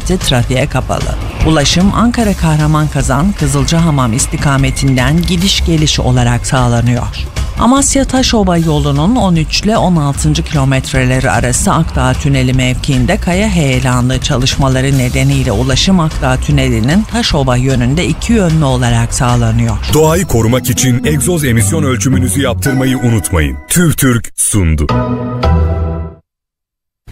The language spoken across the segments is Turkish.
trafiğe kapalı. Ulaşım Ankara Kahraman Kazan Kızılcahamam istikametinden gidiş geliş olarak sağlanıyor. Amasya Taşova yolunun 13 ile 16. kilometreleri arası Akdağ Tüneli mevkiinde kaya heyelanlı çalışmaları nedeniyle ulaşım Akdağ Tüneli'nin Taşova yönünde iki yönlü olarak sağlanıyor. Doğayı korumak için egzoz emisyon ölçümünüzü yaptırmayı unutmayın. TÜV TÜRK sundu.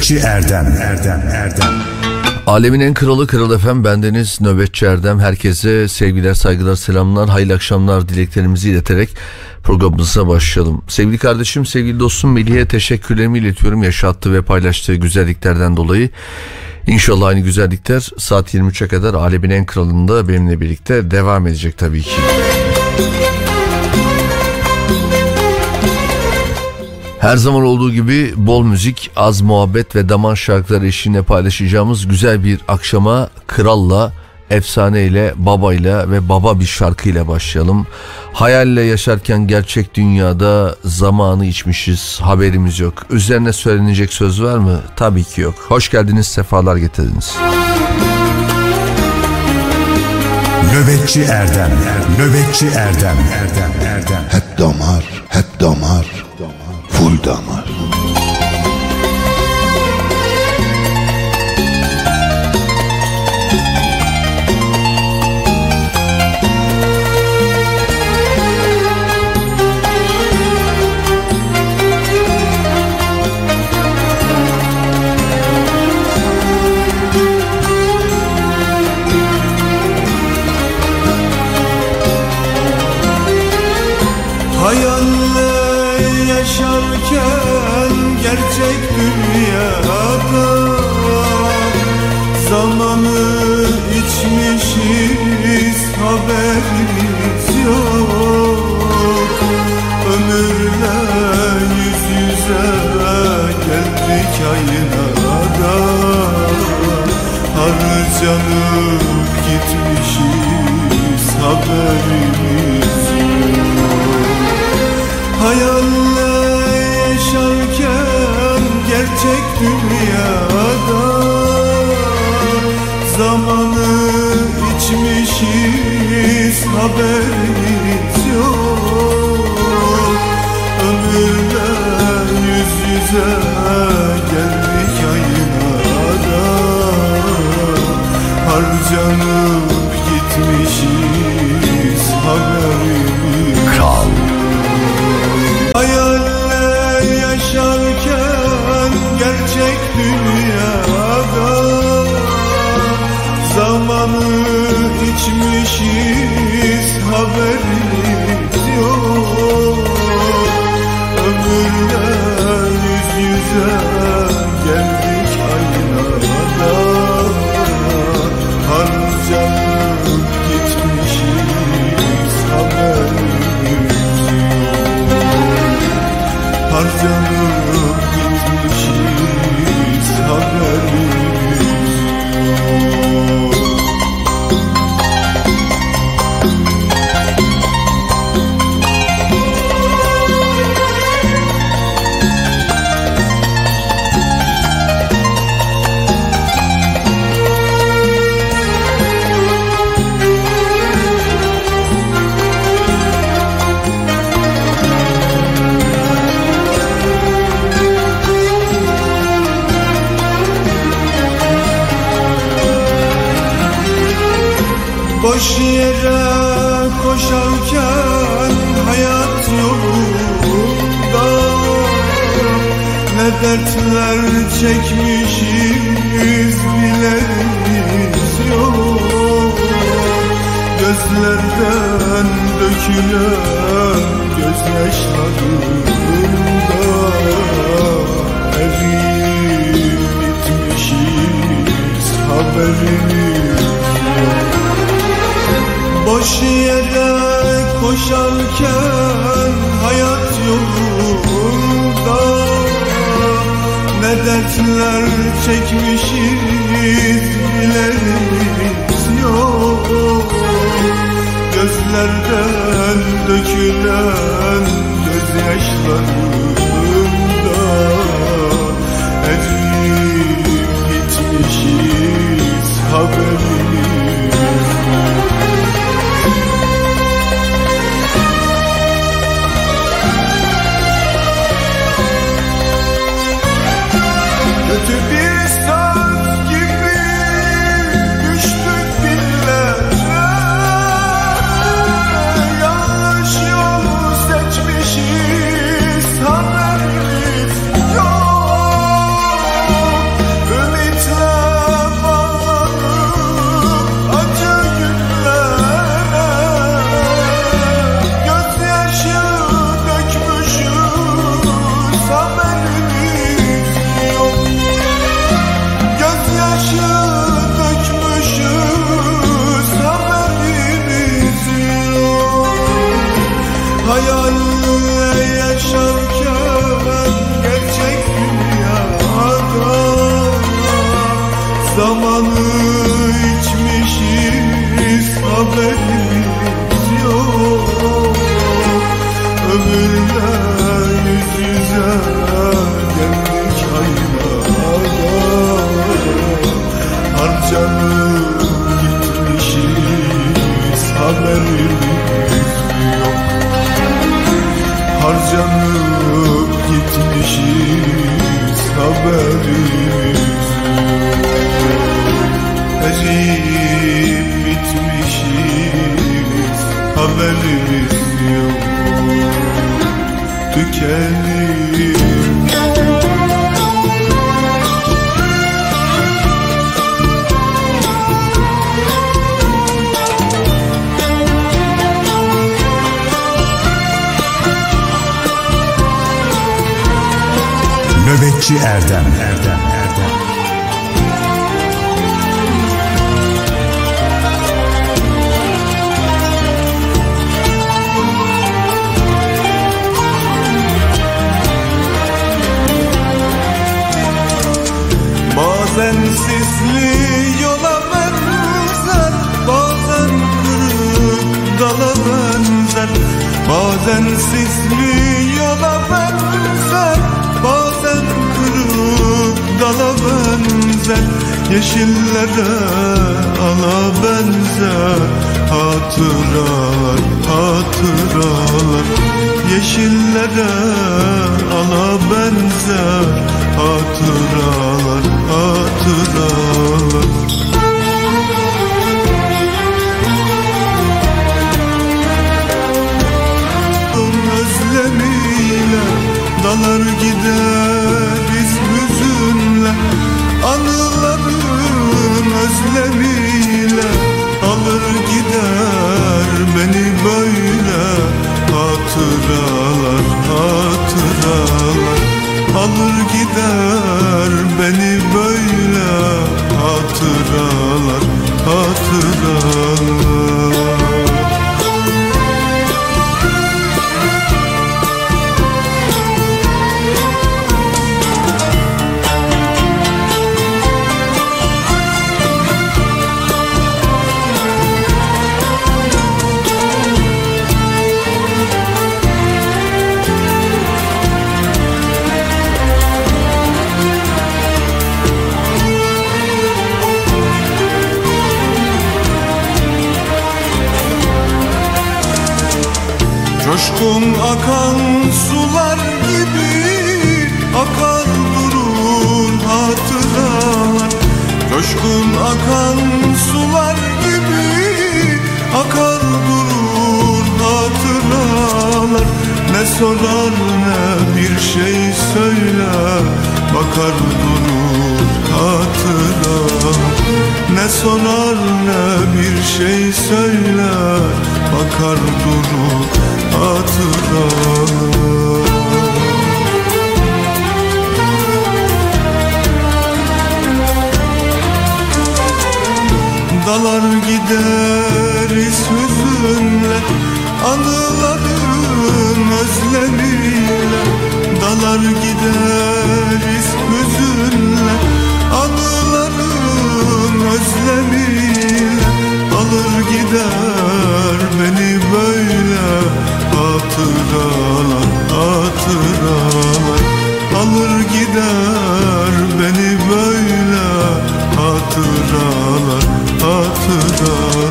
Nöbetçi Erdem Erdem Erdem Alemin en kralı Kral Efem bendeniz Nöbetçi Erdem herkese sevgiler saygılar selamlar hayırlı akşamlar dileklerimizi ileterek programımıza başlayalım. Sevgili kardeşim sevgili dostum Melih'e teşekkürlerimi iletiyorum yaşattığı ve paylaştığı güzelliklerden dolayı. İnşallah aynı güzellikler saat 23'e kadar Alemin en kralında benimle birlikte devam edecek tabii ki. Her zaman olduğu gibi bol müzik, az muhabbet ve damar şarkıları eşliğinde paylaşacağımız güzel bir akşama kralla, efsaneyle, babayla ve baba bir şarkıyla başlayalım. Hayalle yaşarken gerçek dünyada zamanı içmişiz, haberimiz yok. Üzerine söylenecek söz var mı? Tabii ki yok. Hoş geldiniz, sefalar getirdiniz. Nöbetçi Erdem Nöbetçi Erdem Erdem Erdem Hep damar, hep damar, full damar. Maria. İçmişiz haberimiz yok. Tükenip Nöbetçi Erdem Erdem Bazen sisli yola benzer? Bazen kırık dala benzer. Yeşillere ala benzer. Hatıralar, hatıralar. Yeşillere ala benzer. Hatıralar, hatıralar Dalar gideriz hüzünle Anıların özlemiyle. Alır gider beni böyle Hatıralar, hatıralar. Alır gider beni böyle Hatıralar, hatıralar Ufkun akan sular gibi akar durur hatıralar. Coşkun akan sular gibi akar durur hatıralar. Ne sorar ne bir şey söyler bakar durur hatıralar. Ne sorar ne bir şey söyler Bakar durur Dalar gideriz hüzünle Anıların özlemiyle. Dalar gideriz hüzünle Anıların özlemiyle. Alır gider beni böyle hatıralar hatıralar. Alır gider beni böyle hatıralar hatıralar.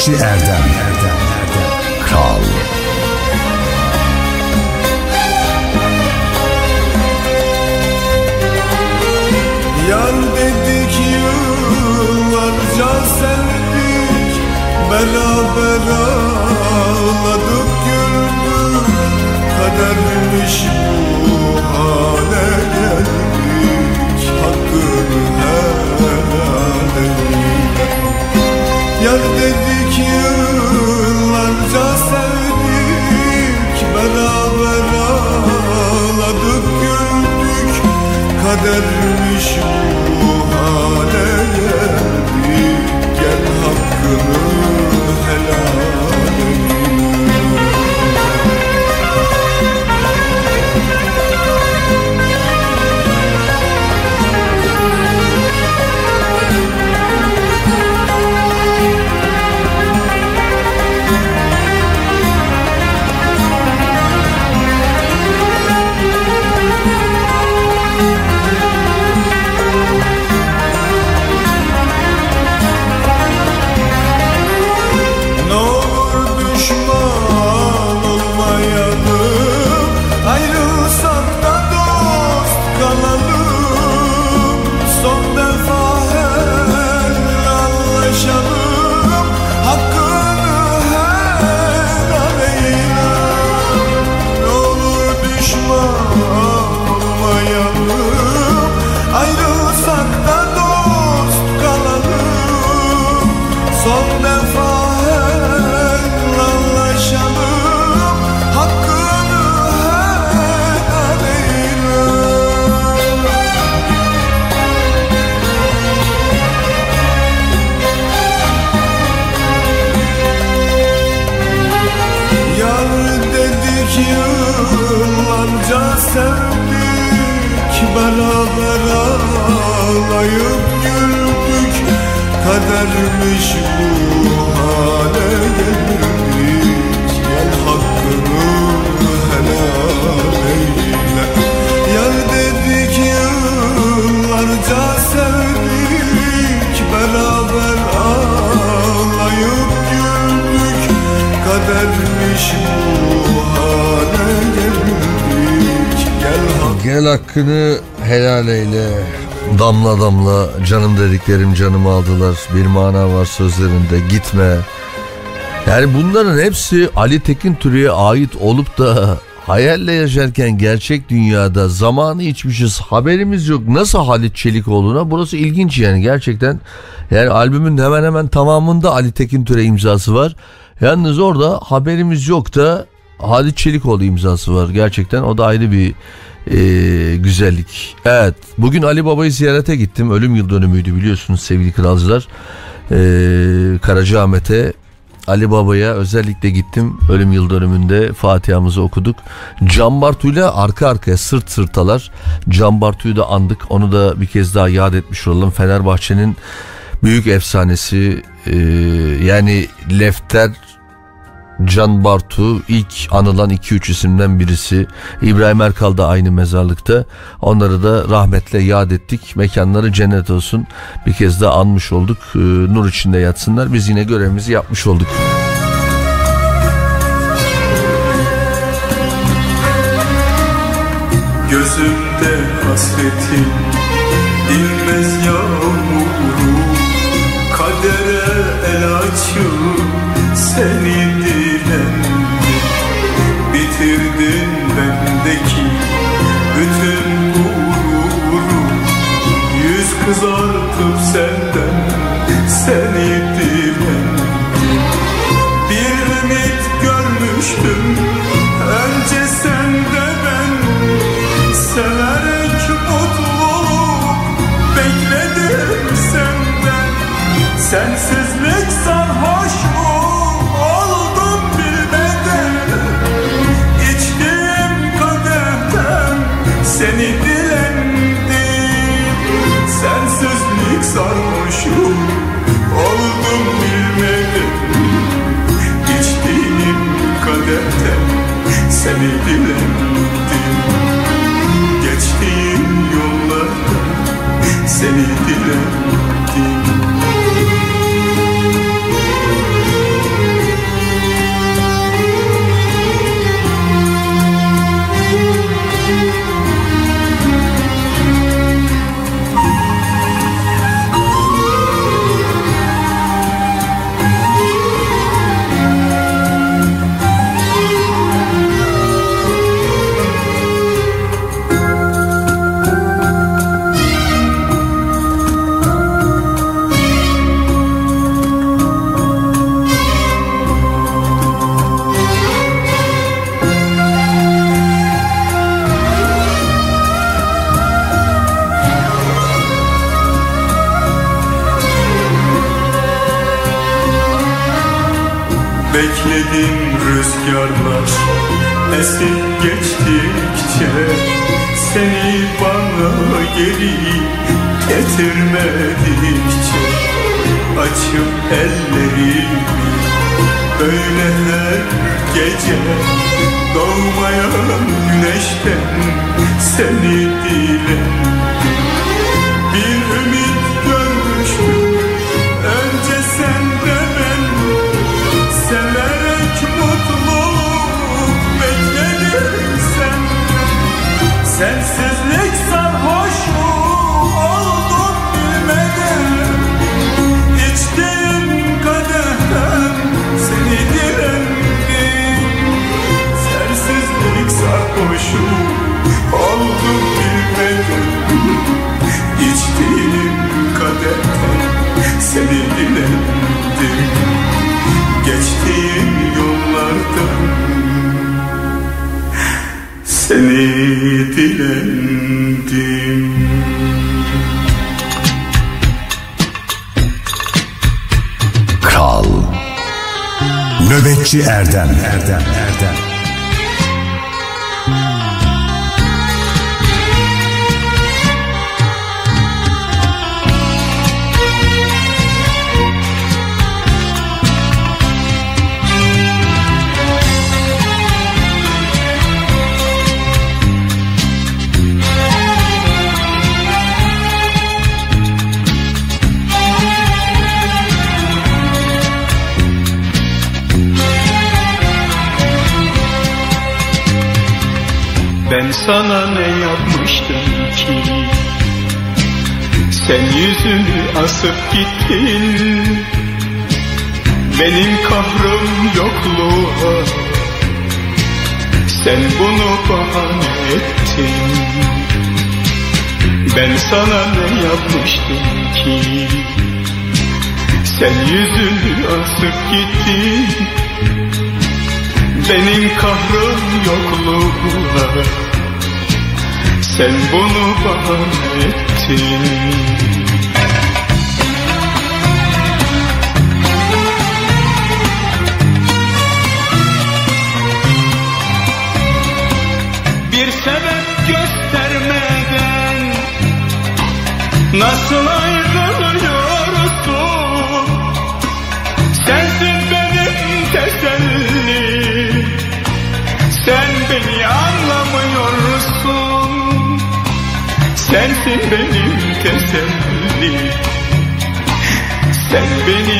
She Erdem. kadermiş bu hale ağlayıp güldük. Kadermiş bu hale gelirdik Gel hakkını helal eyle. Yar dedik yıllarca sevdik. Beraber ağlayıp güldük. Kadermiş bu hale gelirdik Gel hakkını Damla damla canım dediklerim canımı aldılar. Bir mana var sözlerinde gitme. Yani bunların hepsi Ali Tekin Türü'ye ait olup da hayalle yaşarken gerçek dünyada zamanı içmişiz haberimiz yok. Nasıl Halit Çelikoğlu'na burası ilginç yani gerçekten. Yani albümün hemen hemen tamamında Ali Tekin Türe imzası var. Yalnız orada haberimiz yok da Halit Çelikoğlu imzası var gerçekten o da ayrı bir e, güzellik. Evet bugün Ali Baba'yı ziyarete gittim ölüm yıl dönümüydü biliyorsunuz sevgili kralcılar. E, Karacaahmet'e Ali Baba'ya özellikle gittim ölüm yıl dönümünde Fatiha'mızı okuduk. Can Bartu'yla arka arkaya sırt sırtalar. Can Bartu'yu da andık onu da bir kez daha yad etmiş olalım. Fenerbahçe'nin büyük efsanesi e, yani Lefter Can Bartu ilk anılan 2-3 isimden birisi. İbrahim Erkal da aynı mezarlıkta. Onları da rahmetle yad ettik. Mekanları cennet olsun. Bir kez daha anmış olduk. Ee, nur içinde yatsınlar. Biz yine görevimizi yapmış olduk. Gözümde hasretin dinmez seni dilendim. Geçtiğim yollarda seni dilendim Bekledim rüzgarlar esip geçtikçe Seni bana geri getirmedikçe Açıp ellerimi böyle her gece Doğmayan güneşten seni dilerim kadehten seni dilendim Geçtiğim yollardan seni dilendim. Kral. Nöbetçi Erdem. Erdem Erdem Ben sana ne yapmıştım ki? Sen yüzünü asıp gittin. Benim kahrım yokluğa. Sen bunu bahane ettin. Ben sana ne yapmıştım ki? Sen yüzünü asıp gittin. Benim kahrım yokluğuna Sen bunu bahane ettin. Bir sebep göstermeden Nasıl ayrılıyorsun benim tesellim Sen beni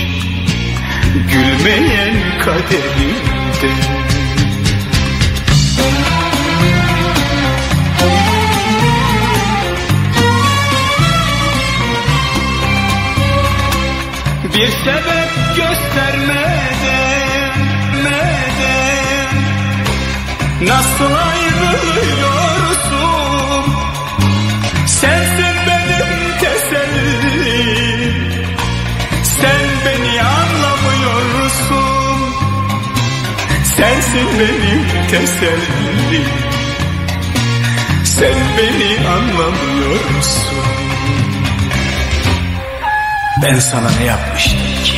Gülmeyen kaderimden Bir sebep göstermeden meden, Nasıl ayrılıyorsun Sensin benim tesellim. Sen beni anlamıyorsun Ben sana ne yapmıştım ki?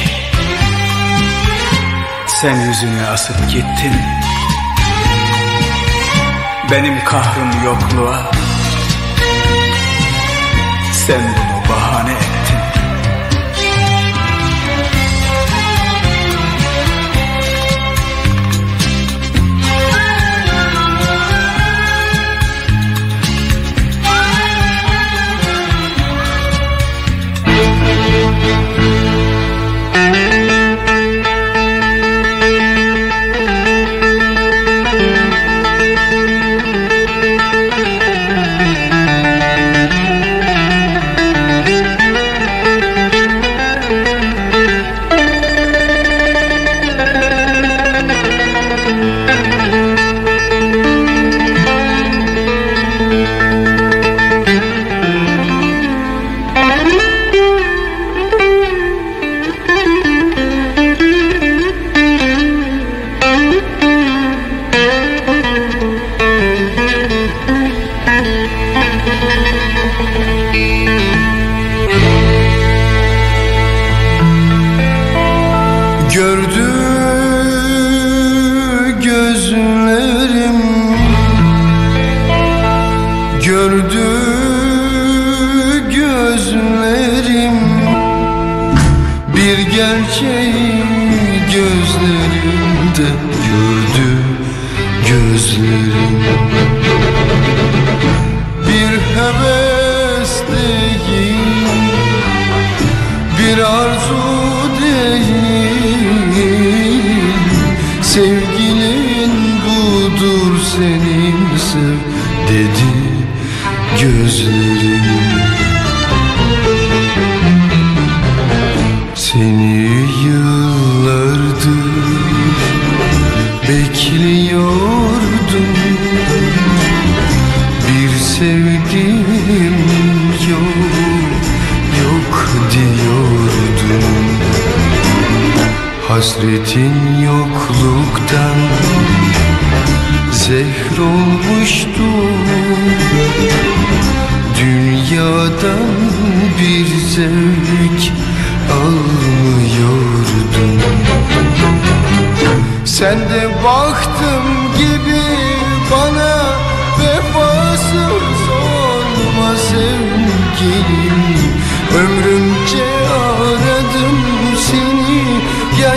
Sen yüzünü asıp gittin. Benim kahrım yokluğa. Sen bunu bahane ettin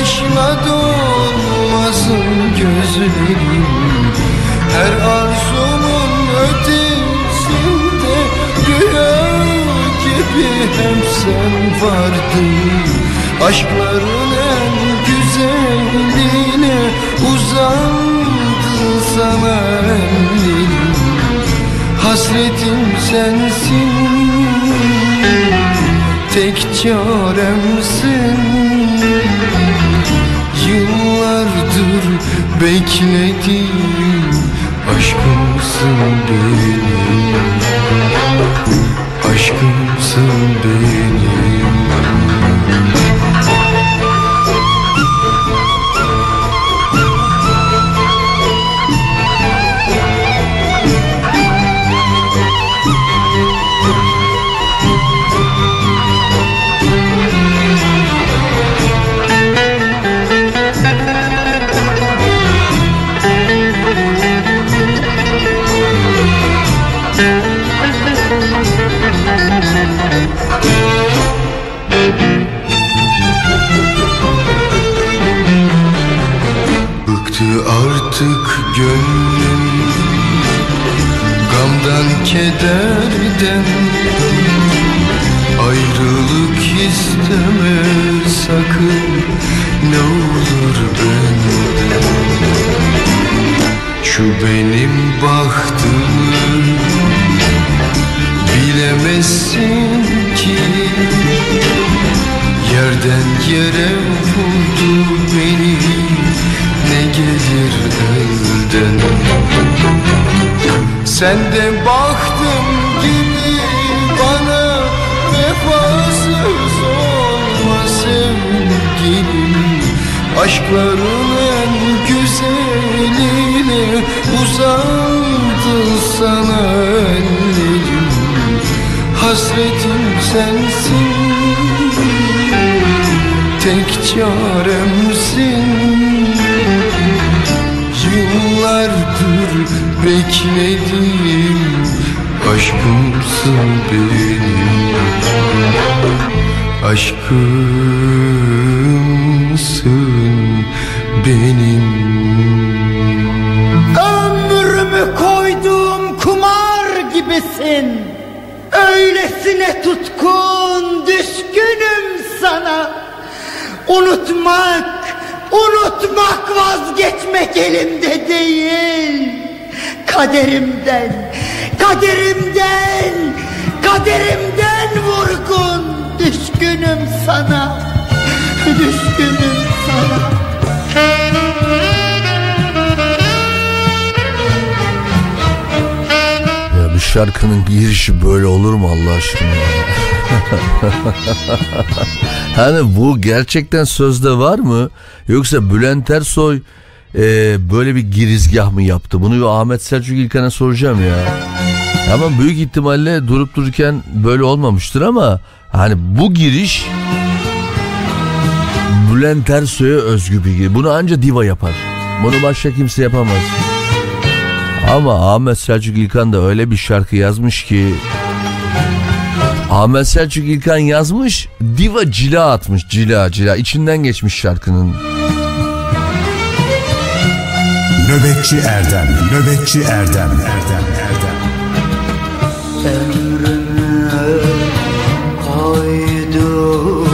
yaşla dolmasın gözlerim. Her arzumun ötesinde rüya gibi hep sen vardın. Aşkların en güzeline uzandı sana ellerim. Hasretim sensin. Tek çaremsin Yıllardır beklediğim Aşkımsın benim. Aşkımsın benim gönlüm Gamdan kederden Ayrılık isteme sakın Ne olur benden Şu benim bahtımı Bilemezsin ki Yerden yere vurdu beni. Ne gelir elden Sen de baktım gibi bana Vefasız olma sevgilim. Aşkların en güzeline Uzandı sana ellerim. Hasretim sensin Tek çaremsin. Yıllardır bekledim Aşkımsın benim. Aşkımsın benim. Ömrümü koyduğum kumar gibisin. Öylesine tutkun vazgeçmek elimde değil. Kaderimden, kaderimden, kaderimden vurgun Düşkünüm sana, düşkünüm sana. Ya bir şarkının girişi böyle olur mu Allah aşkına hani bu gerçekten sözde var mı? Yoksa Bülent Ersoy e, böyle bir girizgah mı yaptı? Bunu Ahmet Selçuk İlkan'a soracağım ya. Ama büyük ihtimalle durup dururken böyle olmamıştır ama hani bu giriş Bülent Ersoy'a özgü bir giriş. Bunu anca diva yapar. Bunu başka kimse yapamaz. Ama Ahmet Selçuk İlkan da öyle bir şarkı yazmış ki Ahmet Selçuk İlkan yazmış diva cila atmış cila cila içinden geçmiş şarkının. Nöbetçi Erdem, Nöbetçi Erdem, Erdem, Erdem. Ömrümü koydum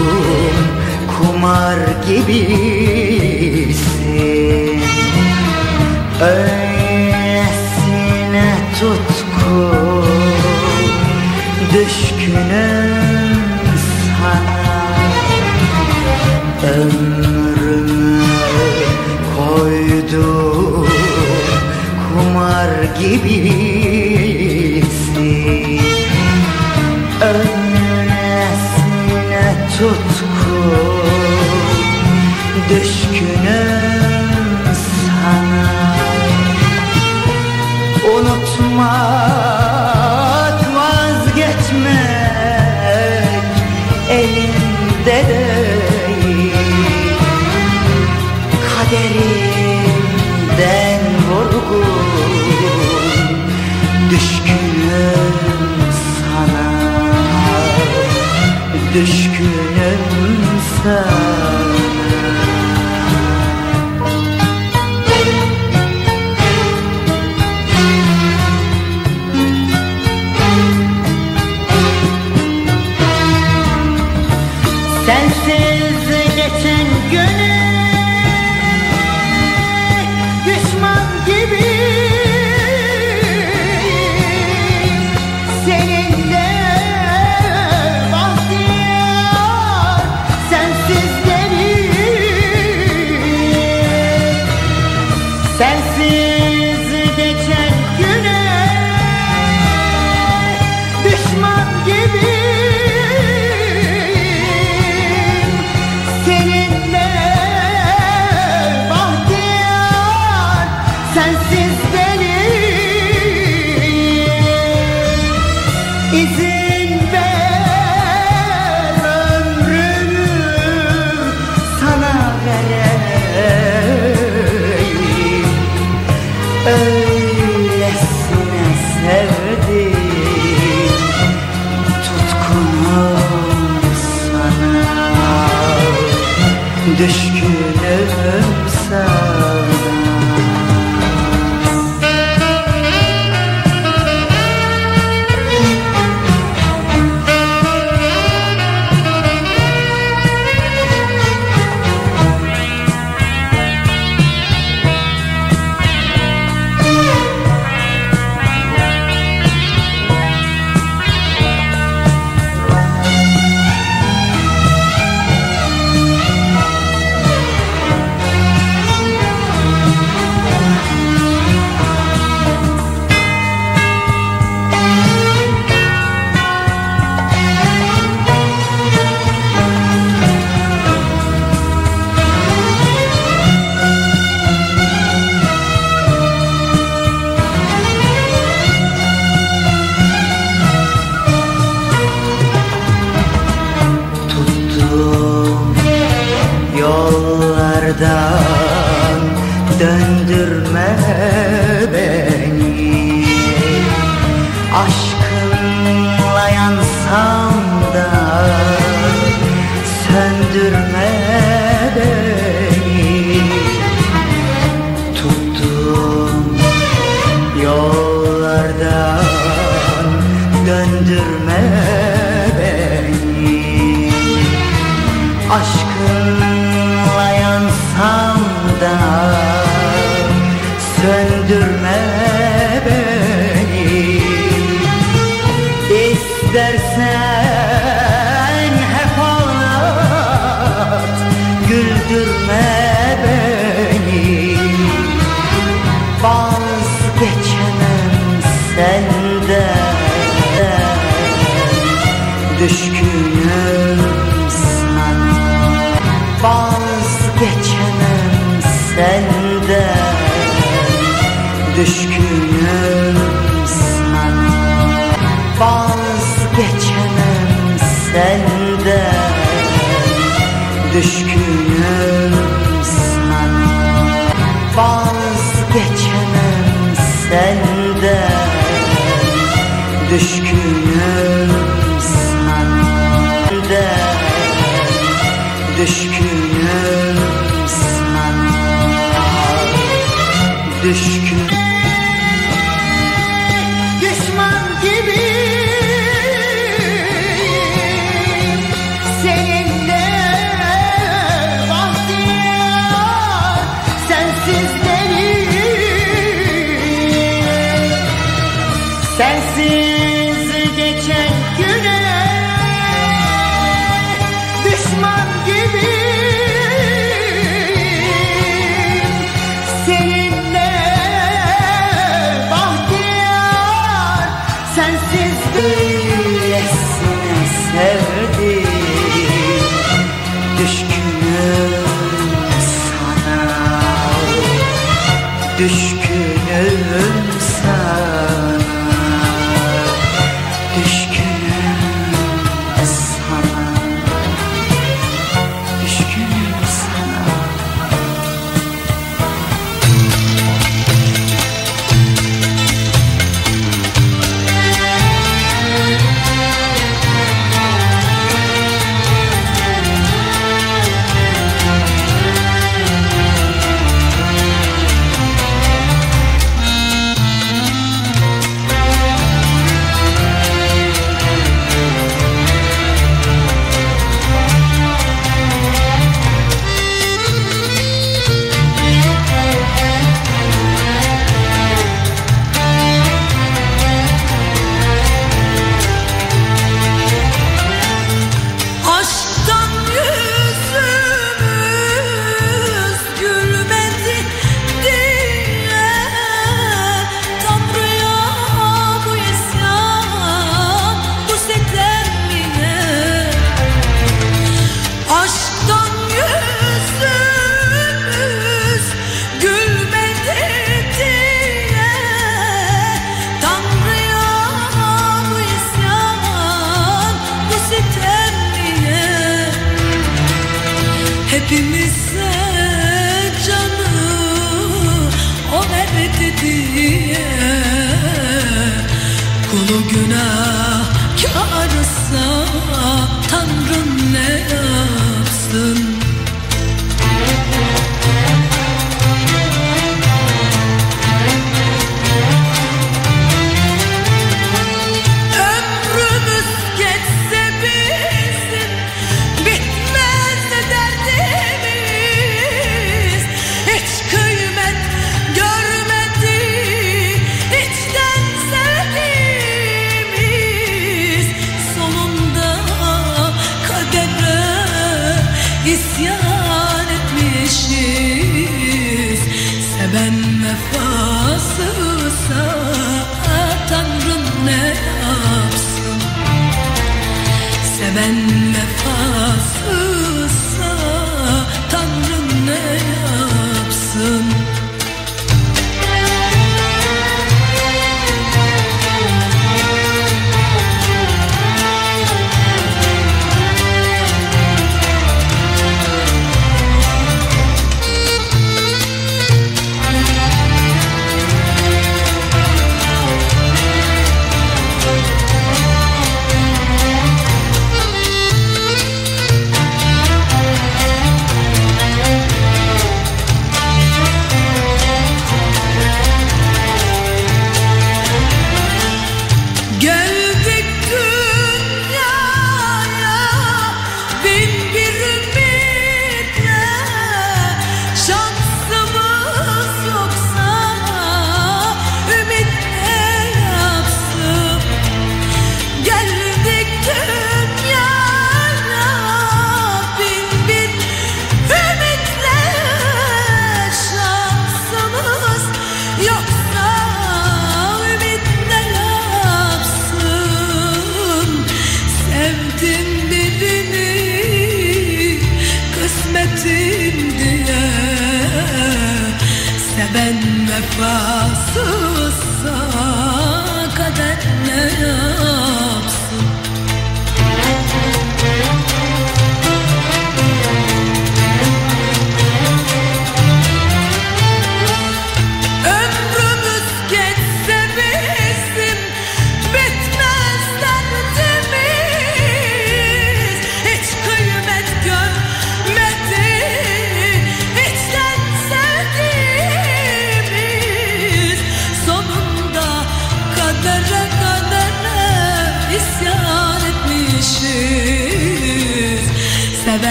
kumar gibisin Öylesine tutku düşkünüm sana Ömrümü koydum kumar gibisin Öylesine tutku Düşkünüm sana. Unutmak Düşkünüm sana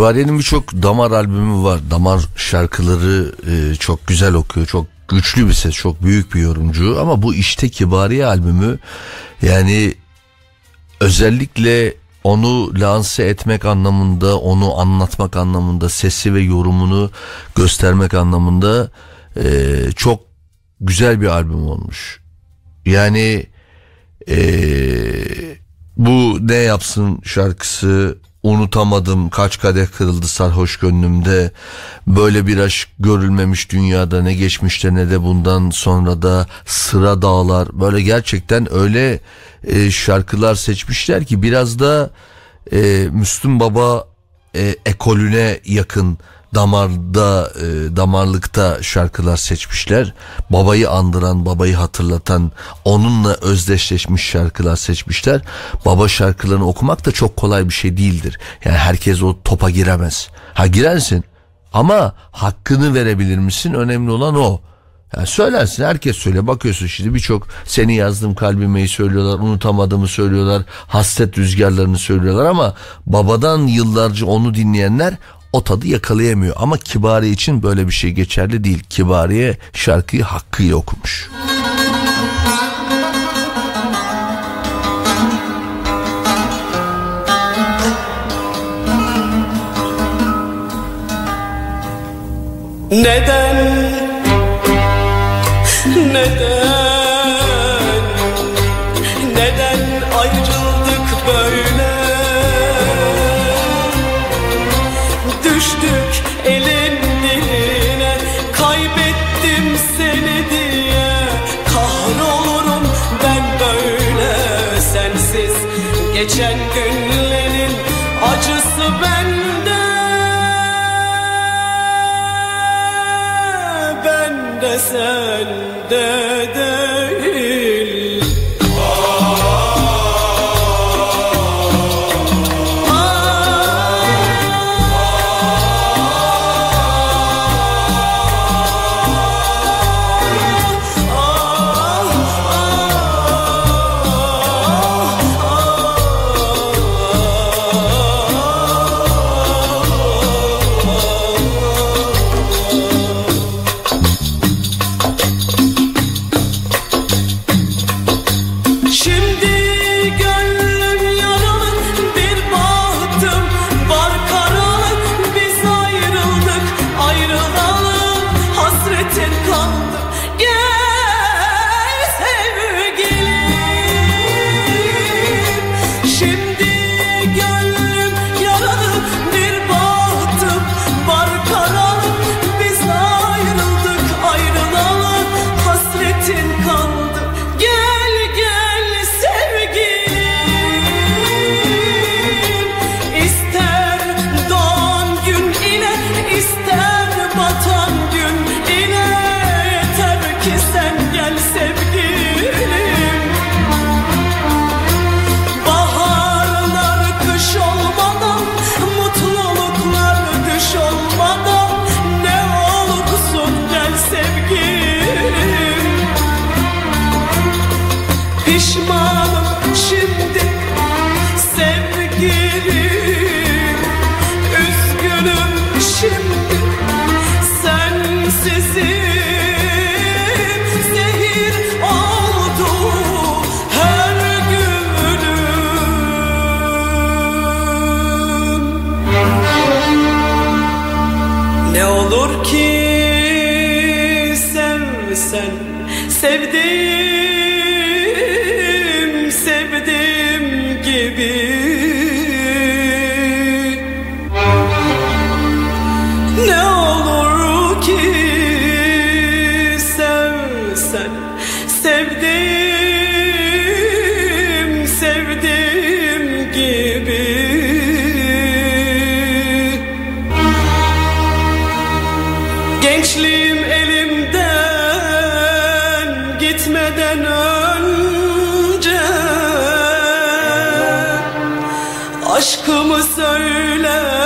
Kibariye'nin birçok damar albümü var. Damar şarkıları e, çok güzel okuyor. Çok güçlü bir ses, çok büyük bir yorumcu. Ama bu işte Kibariye albümü yani özellikle onu lanse etmek anlamında, onu anlatmak anlamında, sesi ve yorumunu göstermek anlamında e, çok güzel bir albüm olmuş. Yani e, bu ne yapsın şarkısı unutamadım kaç kadeh kırıldı sarhoş gönlümde. Böyle bir aşk görülmemiş dünyada ne geçmişte ne de bundan sonra da sıra dağlar. Böyle gerçekten öyle e, şarkılar seçmişler ki biraz da e, Müslüm Baba e, ekolüne yakın damarda e, damarlıkta şarkılar seçmişler. Babayı andıran, babayı hatırlatan, onunla özdeşleşmiş şarkılar seçmişler. Baba şarkılarını okumak da çok kolay bir şey değildir. Yani herkes o topa giremez. Ha girersin ama hakkını verebilir misin? Önemli olan o. Yani söylersin herkes söyle bakıyorsun şimdi birçok seni yazdım kalbimeyi söylüyorlar unutamadığımı söylüyorlar hasret rüzgarlarını söylüyorlar ama babadan yıllarca onu dinleyenler o tadı yakalayamıyor ama Kibariye için böyle bir şey geçerli değil Kibariye şarkıyı hakkıyla okumuş. Neden de Gençliğim elimden gitmeden önce Aşkımı söylerdim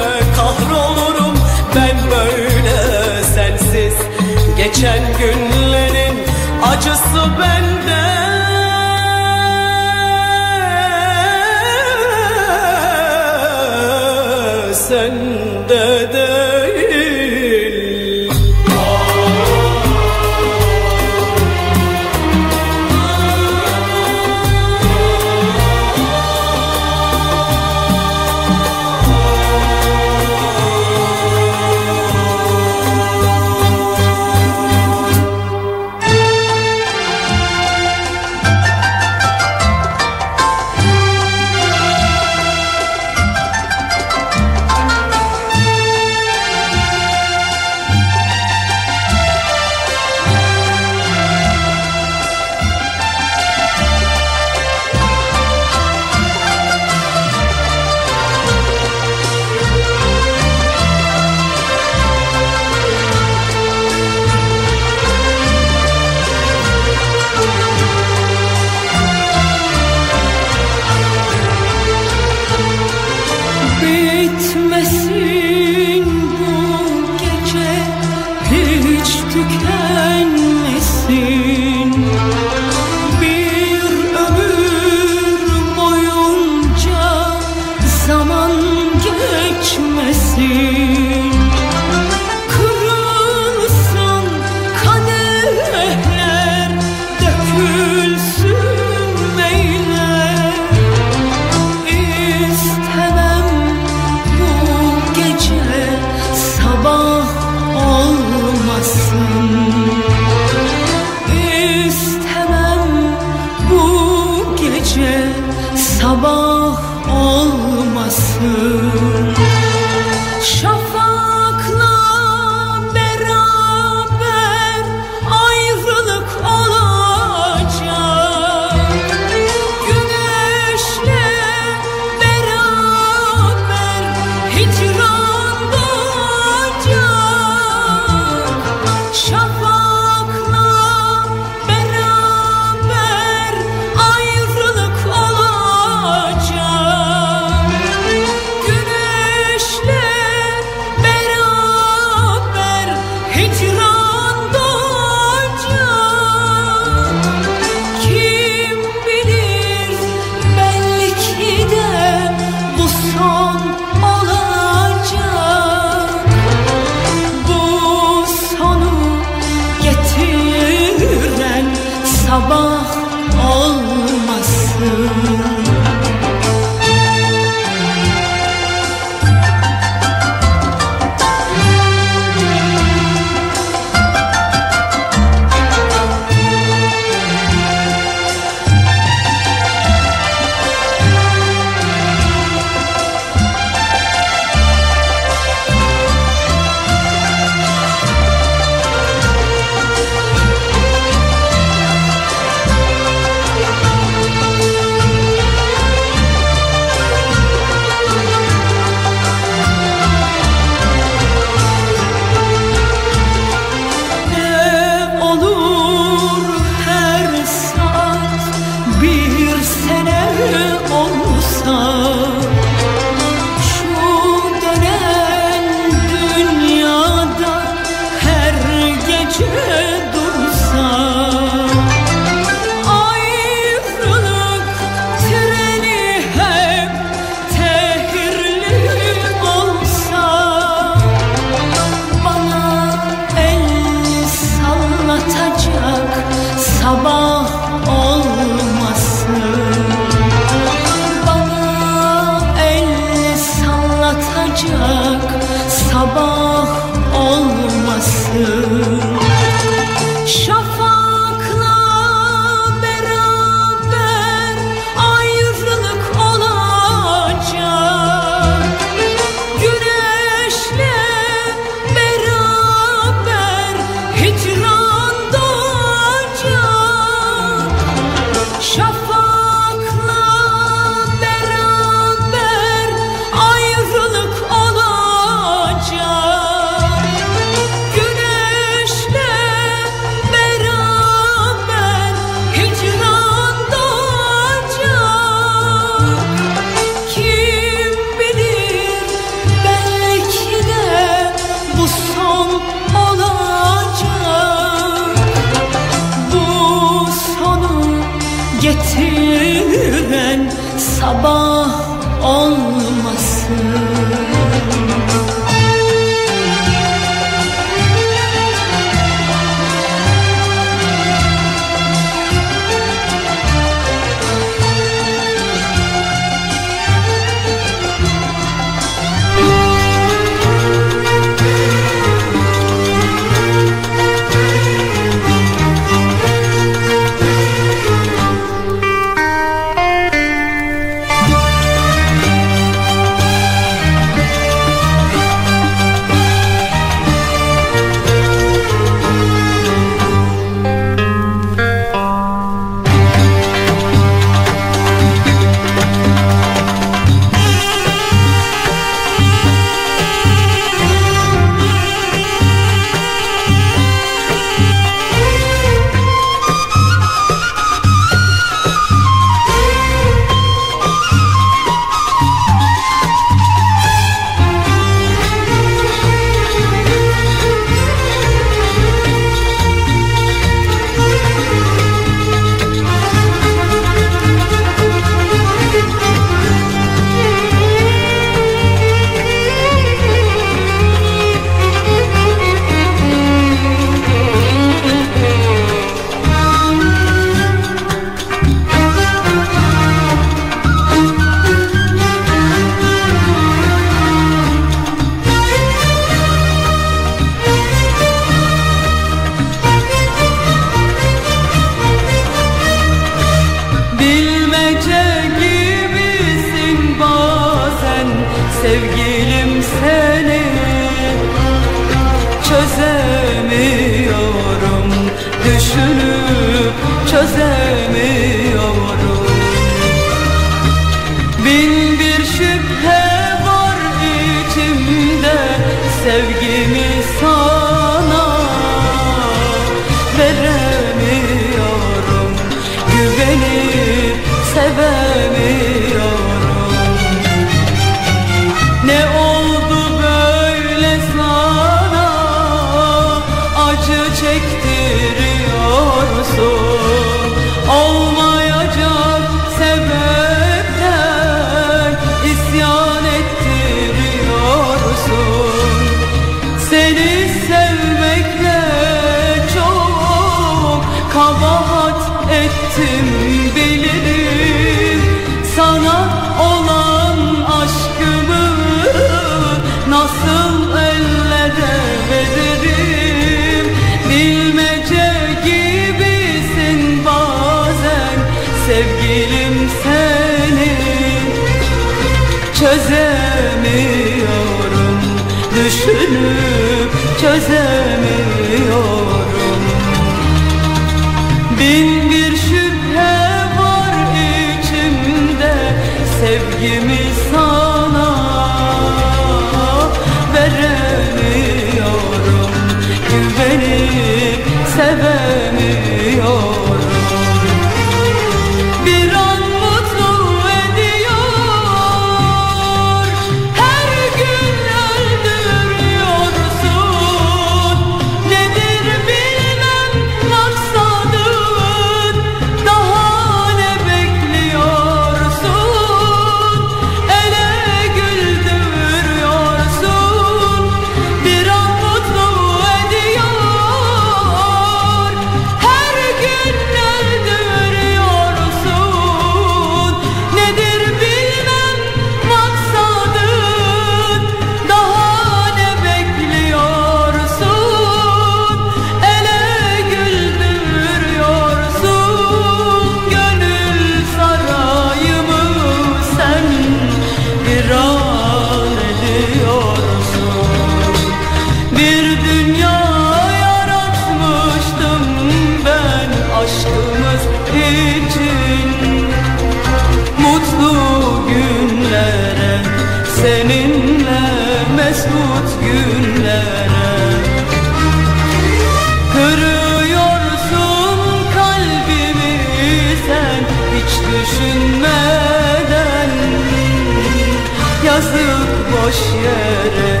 boş yere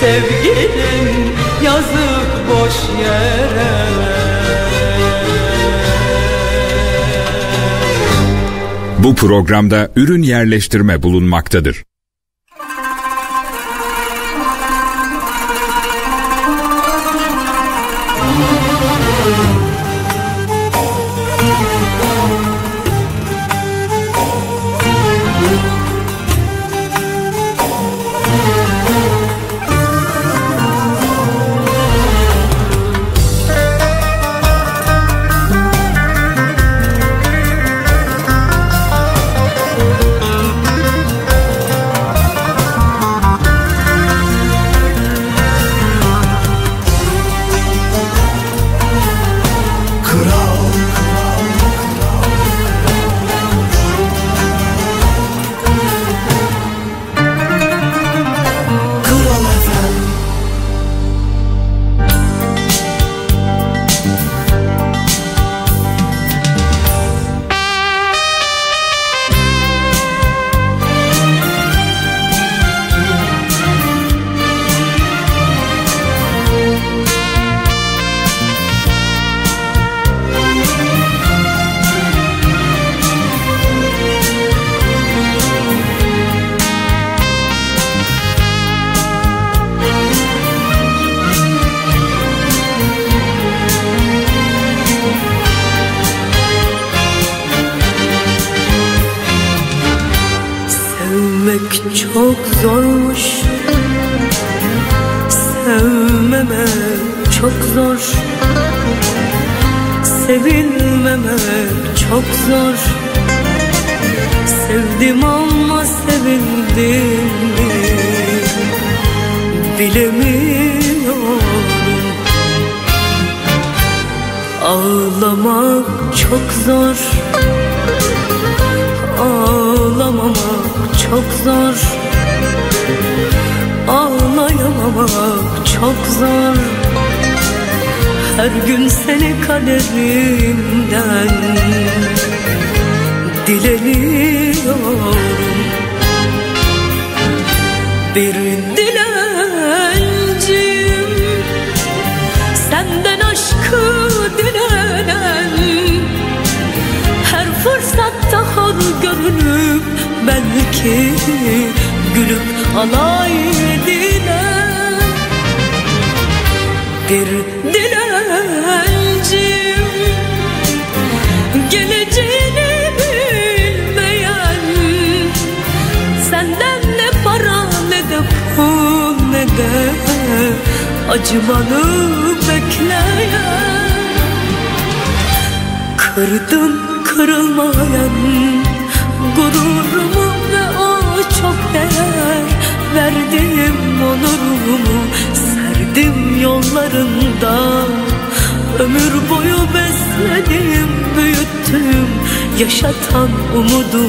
Sevgilim yazık boş yere Bu programda ürün yerleştirme bulunmaktadır.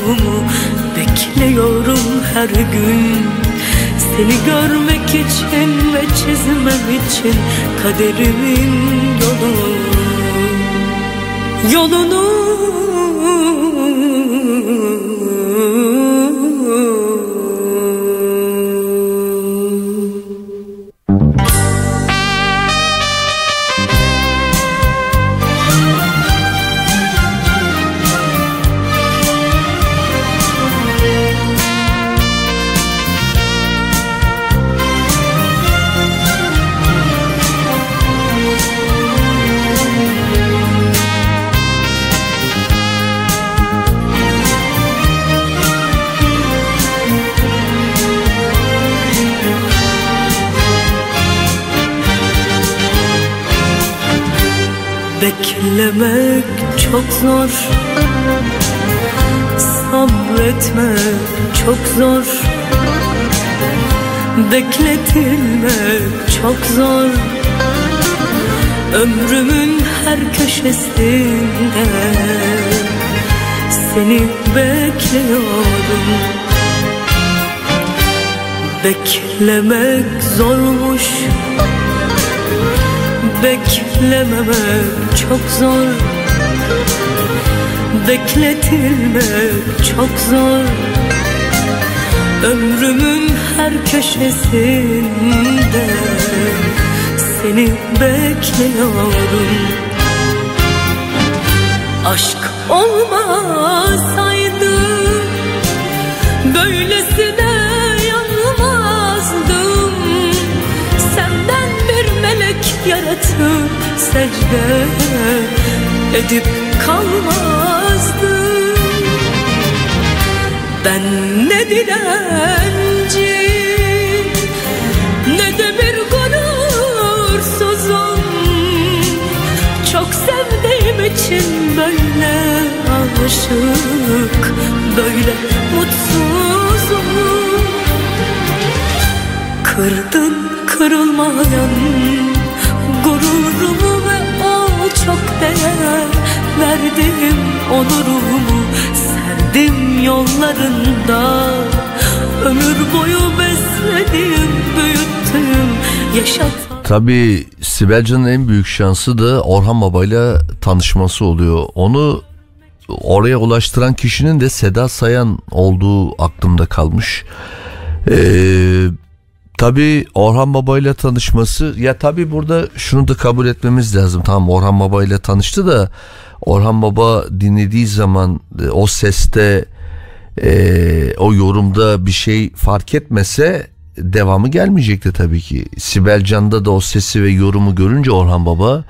Umudumu bekliyorum her gün. Seni görmek için ve çizmem için kaderimin yolu Yolunu zor. Sabretmek çok zor. Bekletilmek çok zor. Ömrümün her köşesinde Seni bekliyorum Beklemek zormuş. Beklememek çok zor Bekletilmek çok zor. Ömrümün her köşesinde Seni bekliyorum. Aşk olmasaydı Böylesine yanmazdım. Senden bir melek yaratıp secde edip kalmazdım Ben ne dilenci ne de bir gurursuzum. Çok sevdiğim için böyle aşık Böyle mutsuzum. Kırdın kırılmayan gururumu ve o çok değer Verdim onurumu serdim yollarında Ömür boyu besledim büyüttüm yaşattım Tabii Sibel Can'ın en büyük şansı da Orhan Baba'yla tanışması oluyor. Onu oraya ulaştıran kişinin de Seda Sayan olduğu aklımda kalmış. Ee, tabii Orhan Baba'yla tanışması ya tabii burada şunu da kabul etmemiz lazım. Tamam Orhan Baba'yla tanıştı da Orhan Baba dinlediği zaman e, o seste e, o yorumda bir şey fark etmese devamı gelmeyecekti tabii ki. Sibel Can'da da o sesi ve yorumu görünce Orhan Baba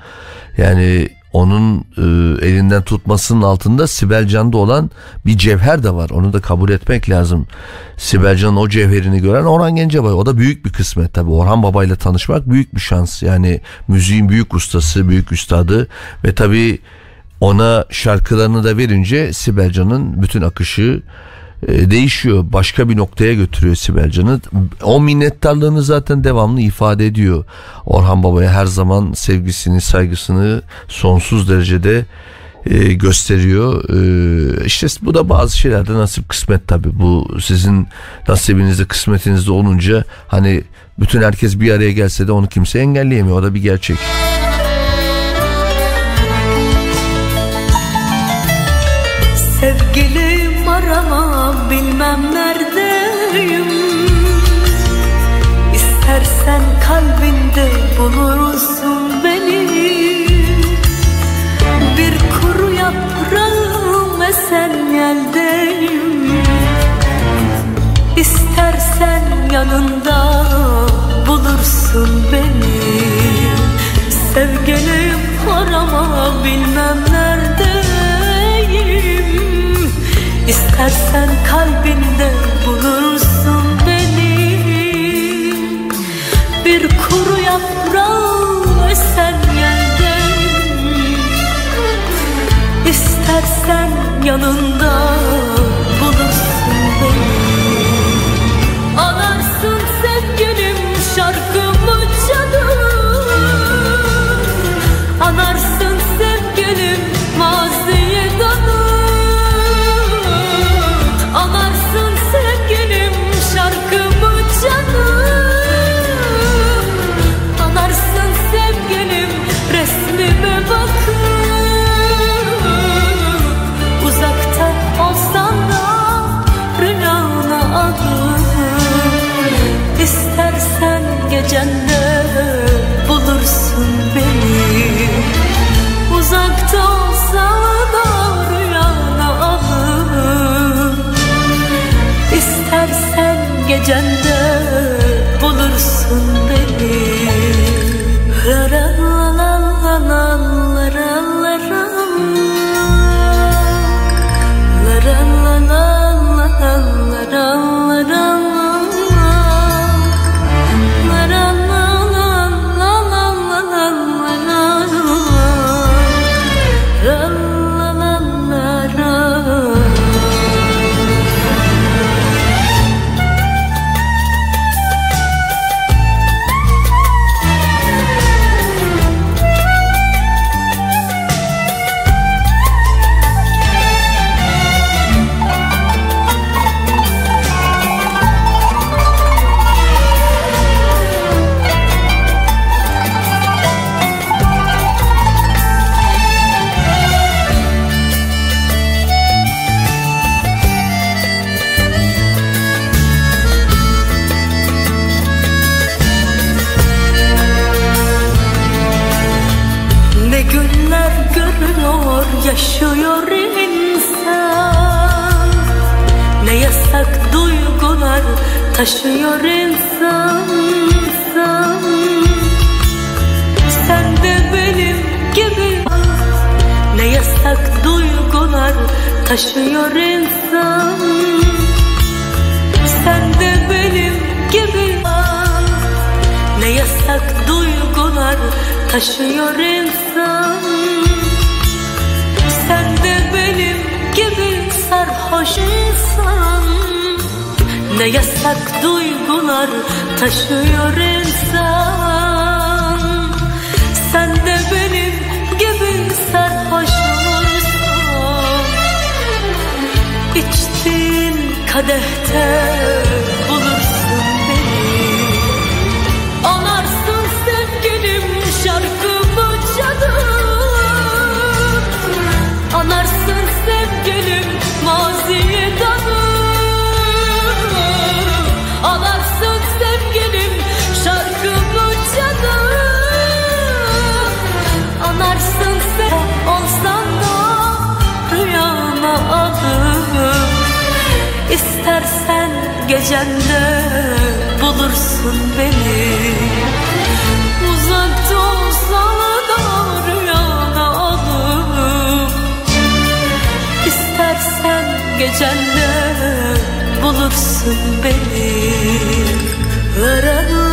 yani onun e, elinden tutmasının altında Sibel Can'da olan bir cevher de var. Onu da kabul etmek lazım. Sibel Can'ın o cevherini gören Orhan Gencebay. O da büyük bir kısmet tabii. Orhan Baba ile tanışmak büyük bir şans. Yani müziğin büyük ustası, büyük üstadı ve tabii ona şarkılarını da verince Sibel Can'ın bütün akışı e, değişiyor. Başka bir noktaya götürüyor Sibel Can'ı. O minnettarlığını zaten devamlı ifade ediyor. Orhan Baba'ya her zaman sevgisini, saygısını sonsuz derecede e, gösteriyor. E, işte bu da bazı şeylerde nasip kısmet tabi. Bu sizin nasibinizde kısmetinizde olunca hani bütün herkes bir araya gelse de onu kimse engelleyemiyor. O da bir gerçek. Sevgilim arama bilmem neredeyim. İstersen kalbinde bulursun beni. Bir kuru yaprağım esen yeldeyim. İstersen yanında bulursun beni. Sevgilim İstersen kalbinde bulursun beni. Bir kuru yaprağı esen yeldeyim İstersen yanında gecende bulursun beni. Uzakta da rüyana alıp İstersen gecende taşıyor insan insan. Sen de benim gibi. Ne yasak duygular taşıyor insan. Sen de benim gibi. Ne yasak duygular taşıyor insan. Sen de benim gibi. Sarhoş insan Ne yasak duygular taşıyor insan. Sen de benim gibi sarhoş olursan İçtiğin kadehte gecende bulursun beni. Uzakta olsan da rüyana alıp İstersen gecende bulursun beni. La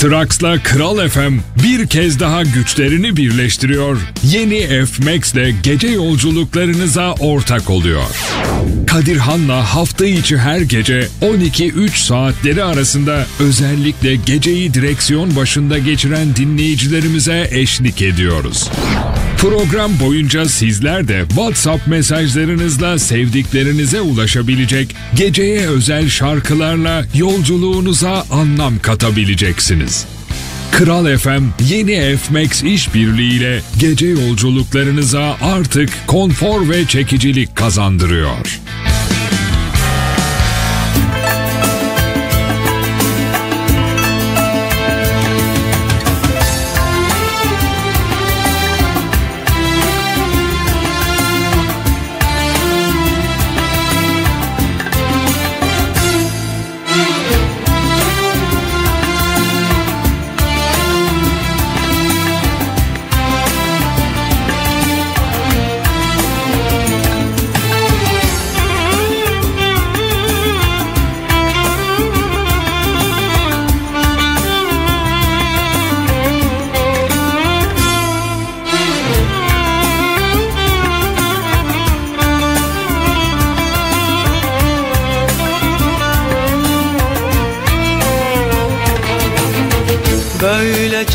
Trucks'la Kral FM bir kez daha güçlerini birleştiriyor. Yeni F-Max ile gece yolculuklarınıza ortak oluyor. Kadirhan'la hafta içi her gece 12-3 saatleri arasında özellikle geceyi direksiyon başında geçiren dinleyicilerimize eşlik ediyoruz. Program boyunca sizler de WhatsApp mesajlarınızla sevdiklerinize ulaşabilecek, geceye özel şarkılarla yolculuğunuza anlam katabileceksiniz. Kral FM yeni F-Max işbirliğiyle gece yolculuklarınıza artık konfor ve çekicilik kazandırıyor.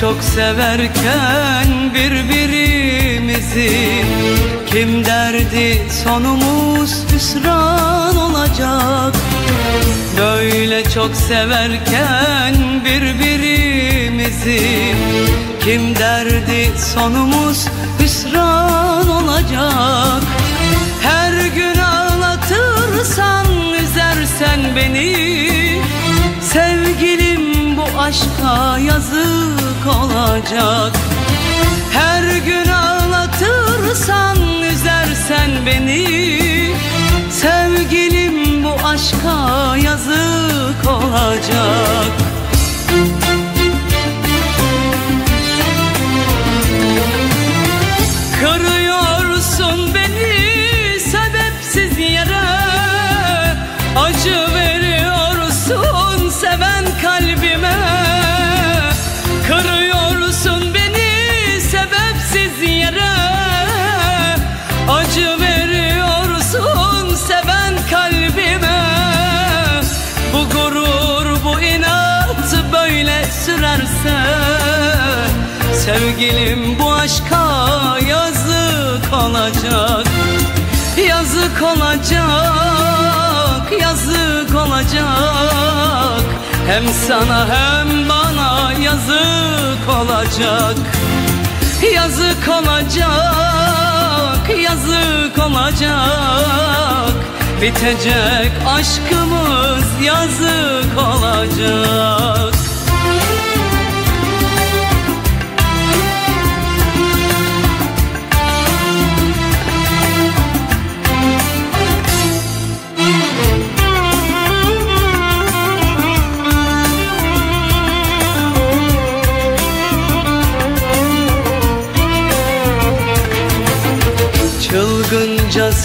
Çok severken birbirimizi Kim derdi sonumuz hüsran olacak? Böyle çok severken birbirimizi Kim derdi sonumuz hüsran olacak? Her gün ağlatırsan üzersen beni aşka yazık olacak. Her gün ağlatırsan üzersen beni. Sevgilim bu aşka yazık olacak Sevgilim bu aşka yazık olacak. Yazık olacak, yazık olacak. Hem sana hem bana yazık olacak. Yazık olacak, yazık olacak. Bitecek aşkımız yazık olacak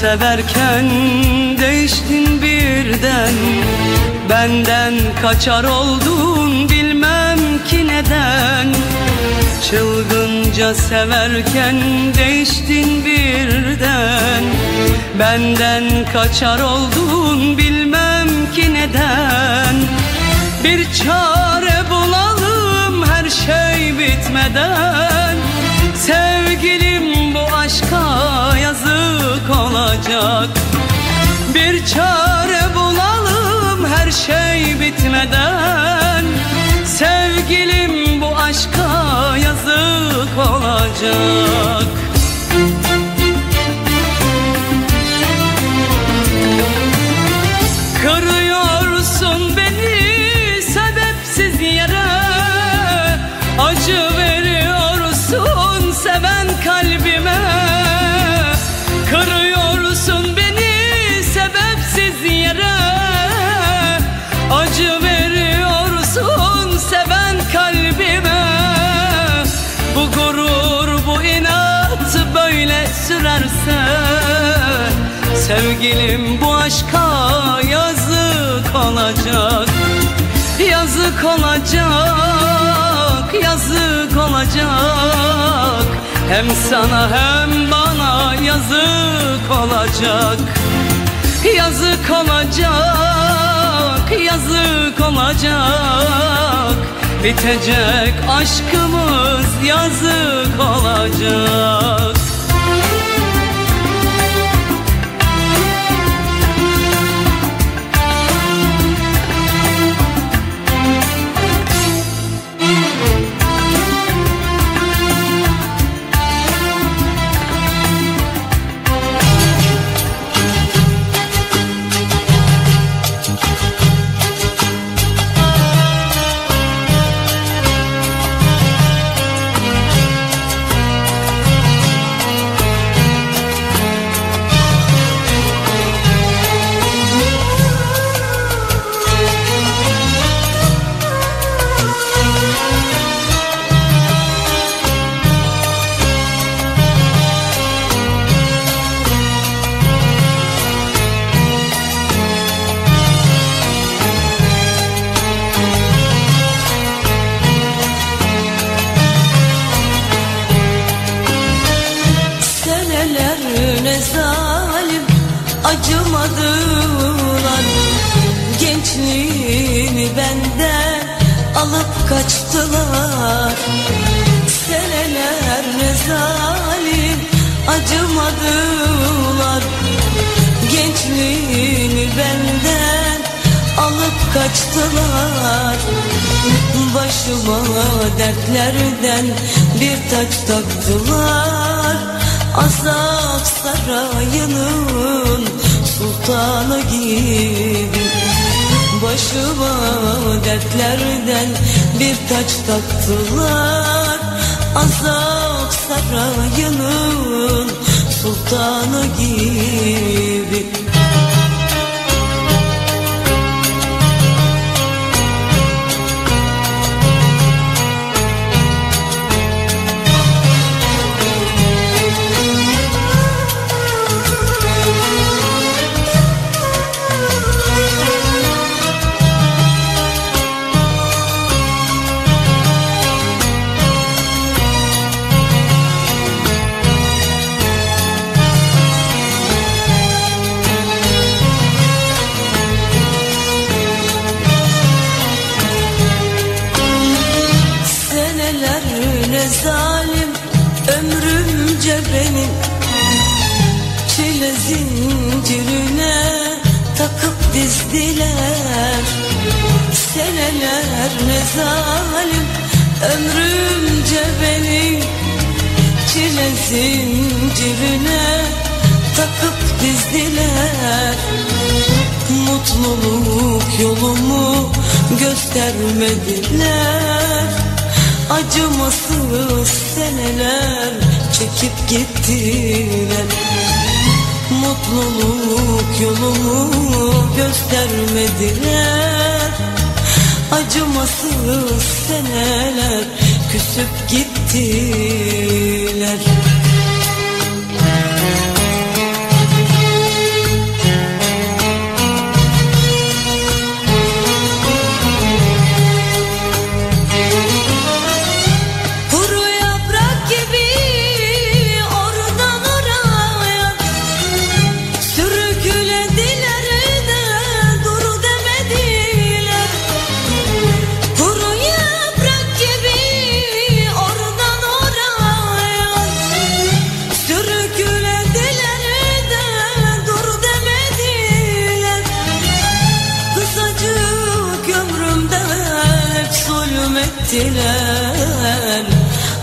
severken değiştin birden. Benden kaçar oldun bilmem ki neden. Çılgınca severken değiştin birden. Benden kaçar oldun bilmem ki neden. Bir çare bulalım her şey bitmeden Sevgilim bu aşka yazık olacak. Bir çare bulalım her şey bitmeden. Sevgilim bu aşka yazık olacak Sevgilim bu aşka yazık olacak. Yazık olacak, yazık olacak. Hem sana hem bana yazık olacak. Yazık olacak, yazık olacak. Bitecek aşkımız yazık olacak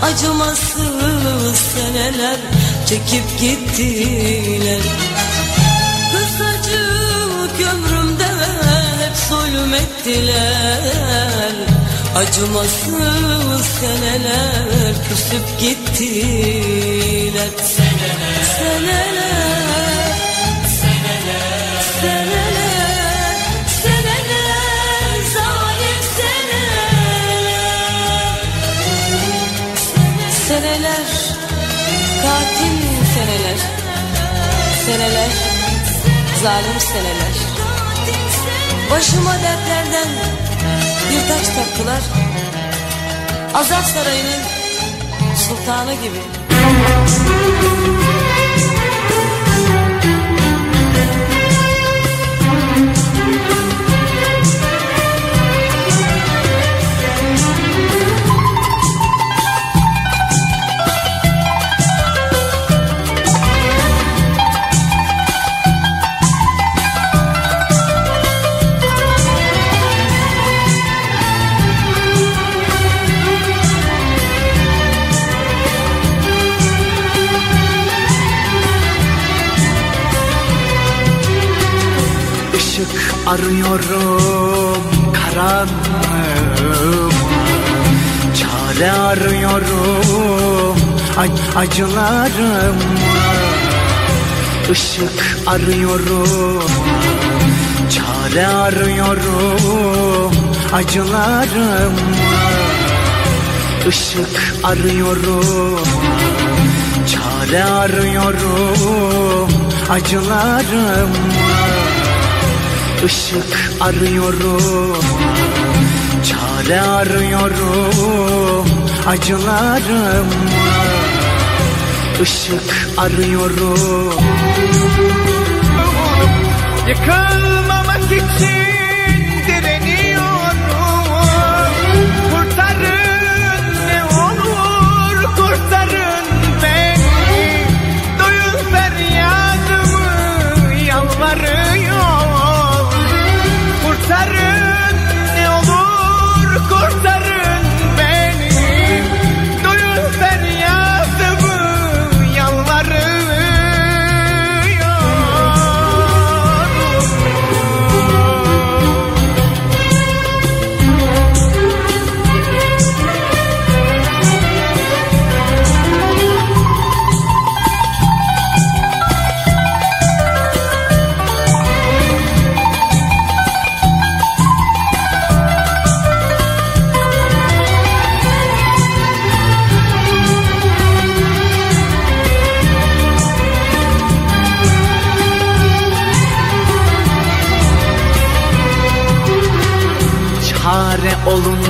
Acımasız seneler çekip gittiler. Kısacık ömrümde hep zulmettiler Acımasız seneler küsüp gittiler. Seneler Seneler Seneler Zalim seneler. Başıma dertlerden bir taç taktılar. Azap sarayının sultanı gibi arıyorum karanlığım Çare arıyorum ay acılarım. Işık arıyorum Çare arıyorum acılarım. Işık arıyorum Çare arıyorum acılarım Işık arıyorum Çare arıyorum Acılarım. Işık arıyorum. Yıkılmamak için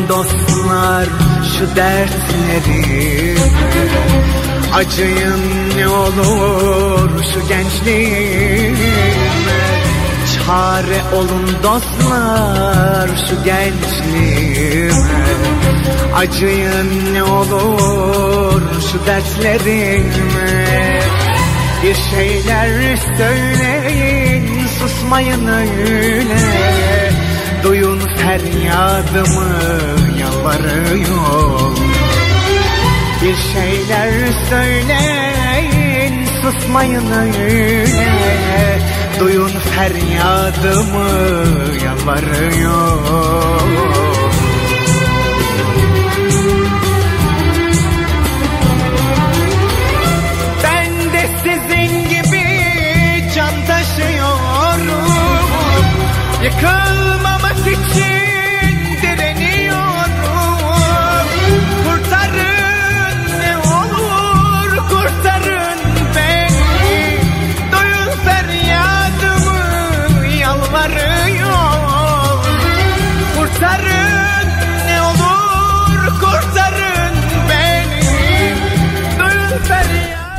dostlar şu dertlerime Acıyın ne olur şu gençliğime? Çare olun dostlar şu gençliğime. Acıyın ne olur şu dertlerime? Bir şeyler söyleyin susmayın öyle Duyun feryadımı yalvarıyorum. Bir şeyler söyleyin susmayın öyle. Duyun feryadımı yalvarıyorum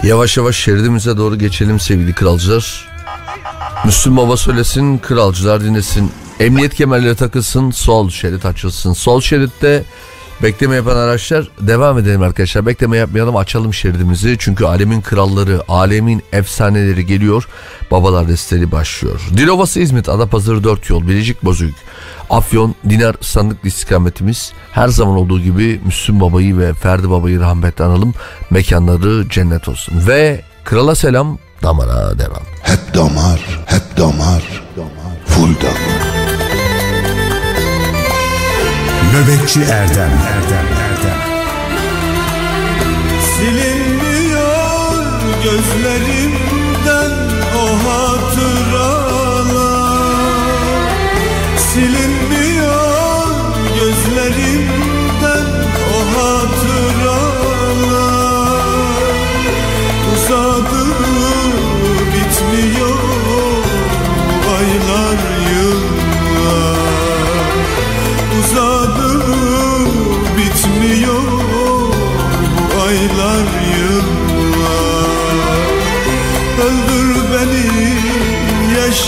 Yavaş yavaş şeridimize doğru geçelim sevgili kralcılar. Müslüm Baba söylesin, kralcılar dinlesin. Emniyet kemerleri takılsın, sol şerit açılsın. Sol şeritte bekleme yapan araçlar devam edelim arkadaşlar. Bekleme yapmayalım, açalım şeridimizi. Çünkü alemin kralları, alemin efsaneleri geliyor. Babalar desteli başlıyor. Dilovası İzmit, Adapazarı 4 yol, Bilecik Bozüyük, Afyon, Dinar sandıklı istikametimiz. Her zaman olduğu gibi Müslüm Baba'yı ve Ferdi Baba'yı rahmetle analım. Mekanları cennet olsun. Ve krala selam, damara devam. Hep damar, hep damar, full damar. Nöbetçi Erdem. Erdem Erdem Silinmiyor gözlerimden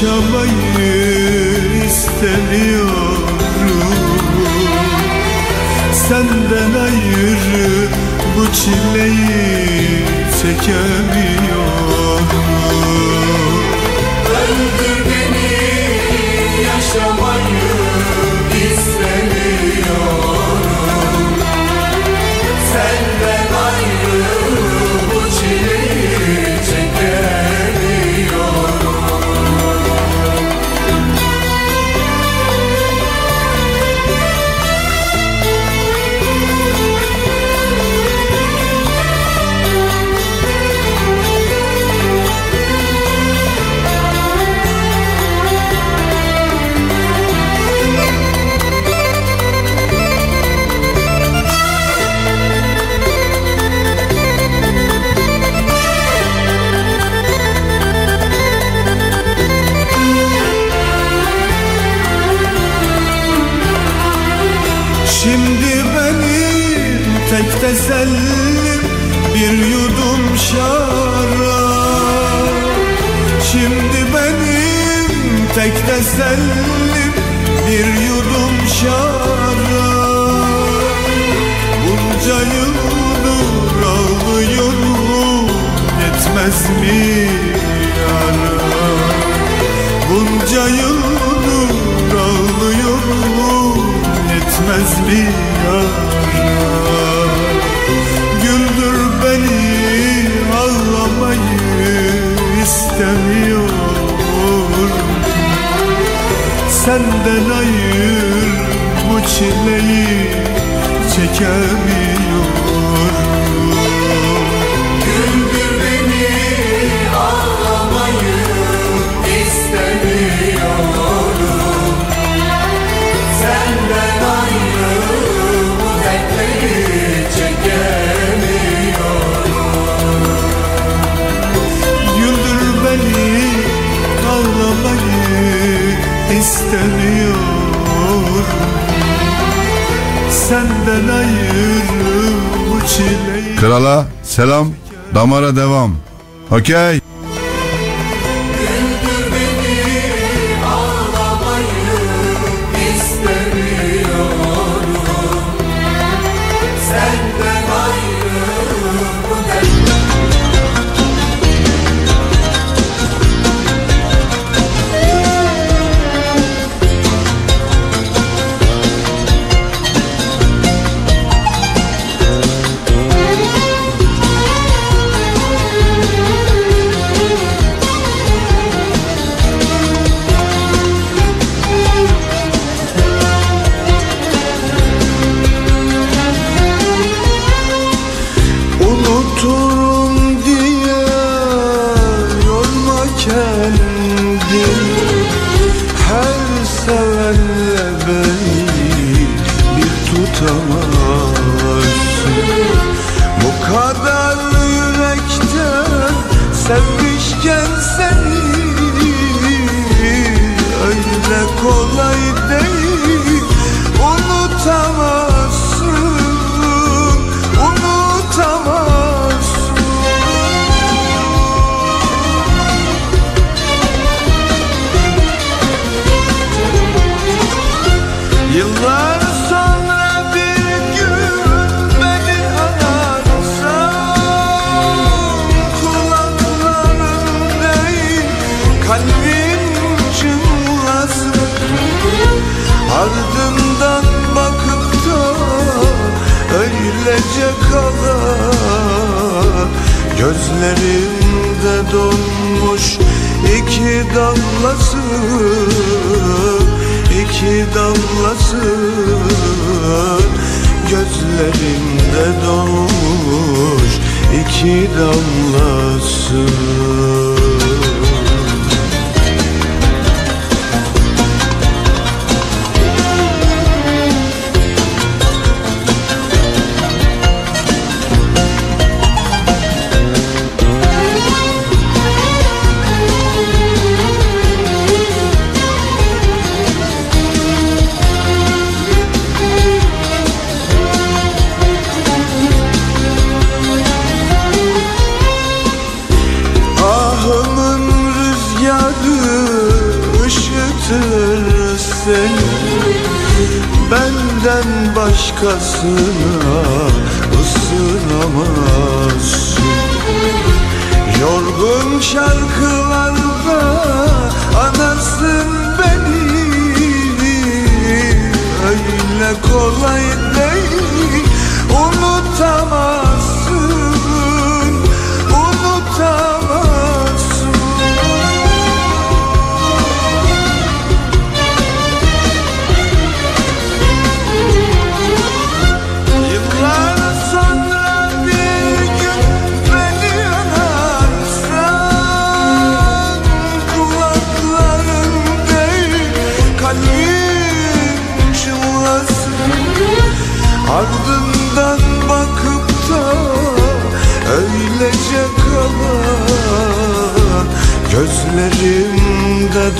yaşamayı istemiyorum. Senden ayrı bu çileyi çekemiyorum. Öldür beni yaşamayı istemiyorum tesellim bir yudum şarap Bunca yıldır ağlıyorum yetmez mi yara Bunca yıldır ağlıyorum yetmez mi yara Senden ayır bu çileyi çekemiyorum Senden ayrı bu çileyi Krala selam, damara devam. Okey.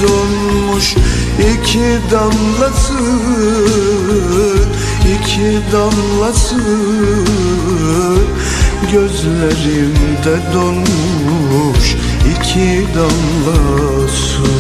Donmuş iki damlası iki damlası Gözlerimde donmuş iki damlası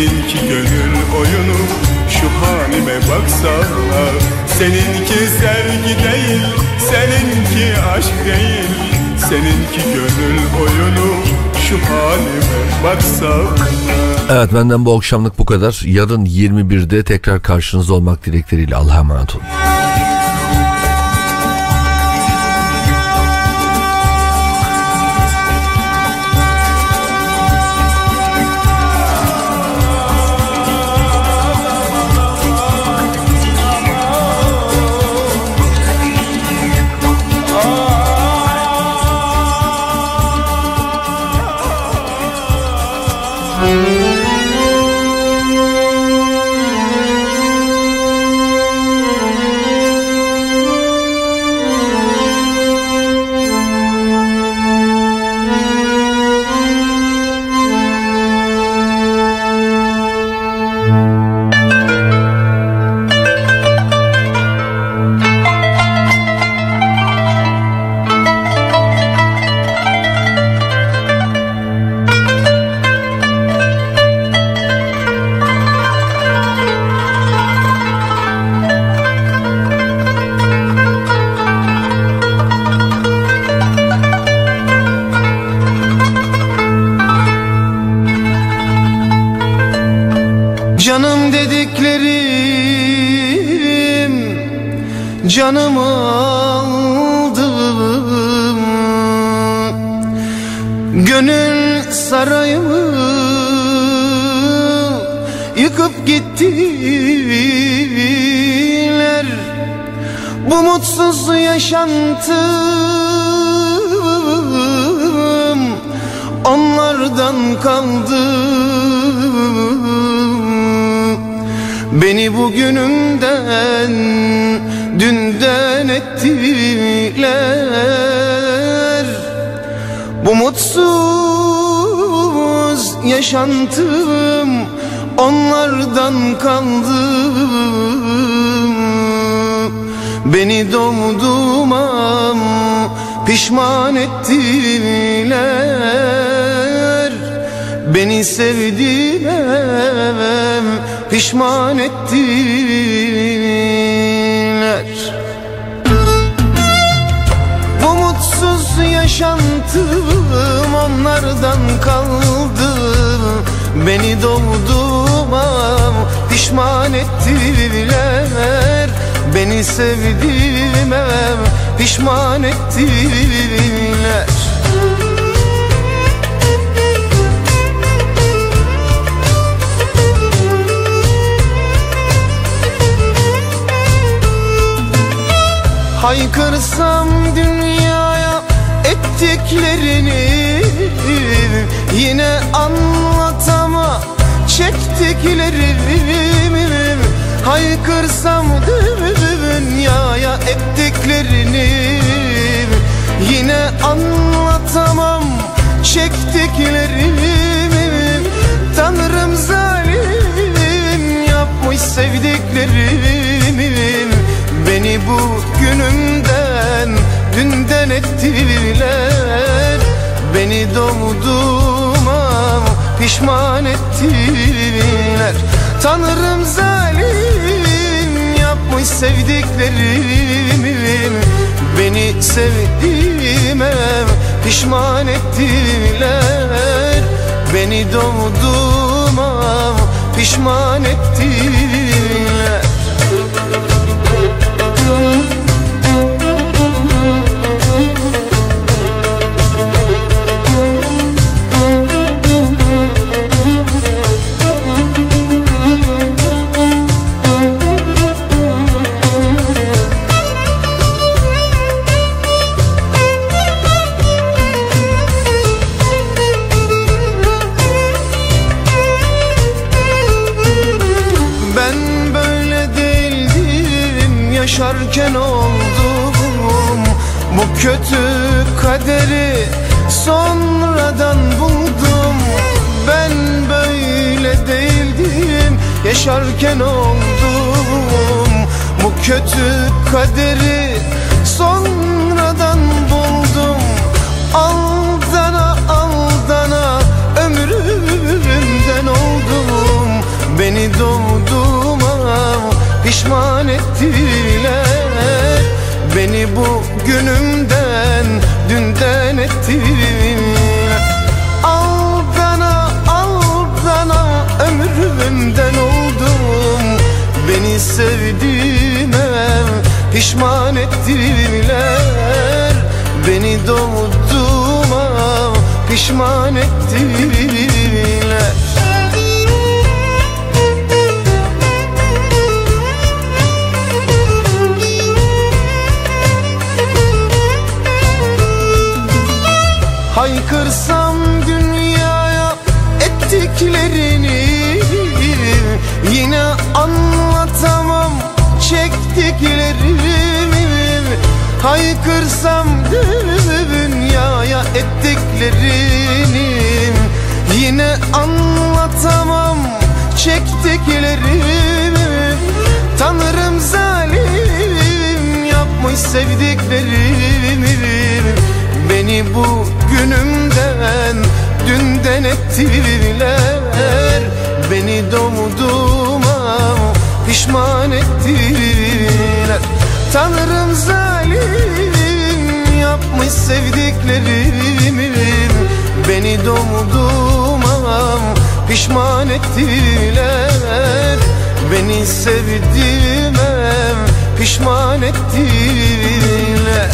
Seninki gönül oyunu şu halime baksana Seninki sevgi değil, seninki aşk değil Seninki gönül oyunu şu halime baksana Evet benden bu akşamlık bu kadar. Yarın 21'de tekrar karşınızda olmak dilekleriyle Allah'a emanet olun. Bu günümden? Dünden ettiler Beni doğduğuma pişman ettiler. Tanrım zalim yapmış sevdiklerimi Beni sevdiğime pişman ettiler. Beni doğduğuma pişman ettiler Ben kaderi sonradan buldum. Ben böyle değildim yaşarken oldum. Bu kötü kaderi sonradan buldum. Aldana aldana ömrümden oldum. Beni doğduğuma pişman ettiler. Beni bu günümden dünden ettiler Aldana aldana ömrümden oldum. Beni sevdiğime pişman ettiler. Beni doğduğuma pişman ettiler Haykırsam dünyaya ettiklerini Yine anlatamam çektiklerimi. Tanrım zalim yapmış sevdiklerimi. Beni bu günümden dünden ettiler Beni doğduğuma pişman ettiler Tanrım zalim yapmış sevdiklerimi. Beni doğduğuma pişman ettiler. Beni sevdiğime pişman ettiler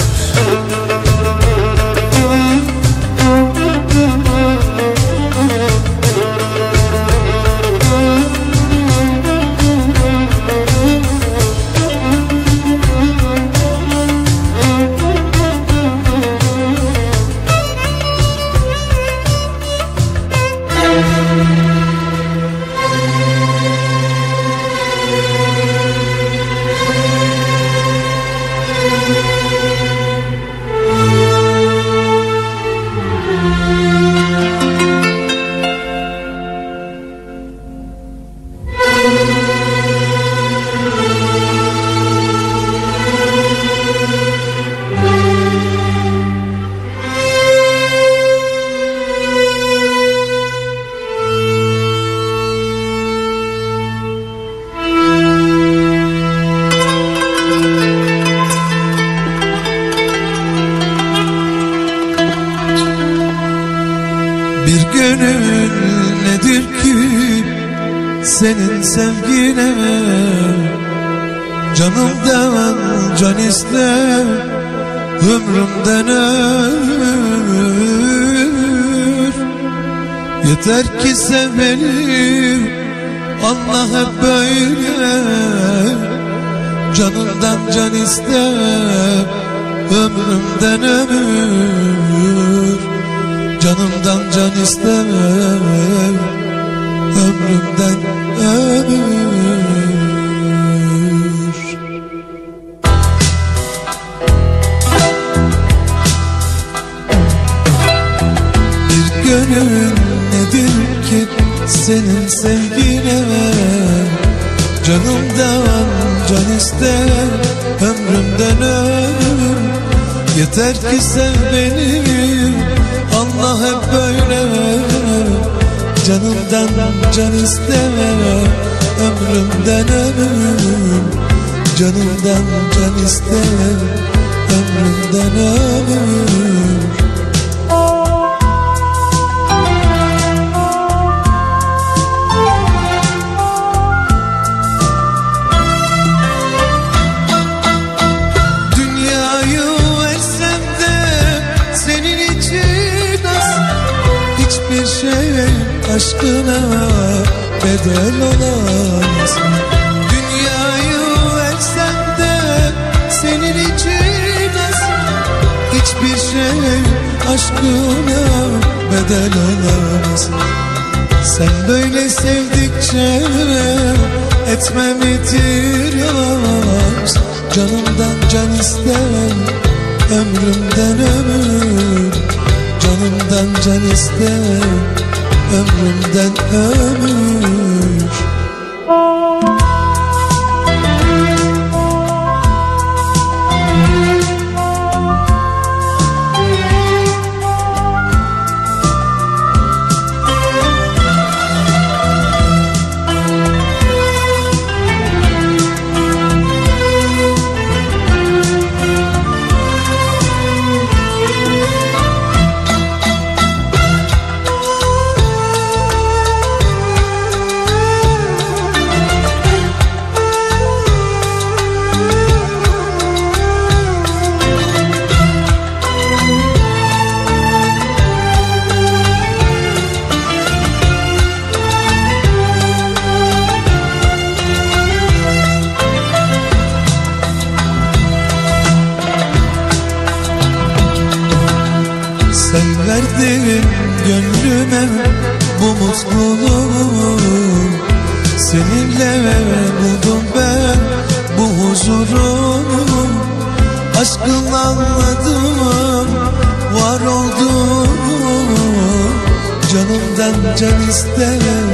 Senden can isterim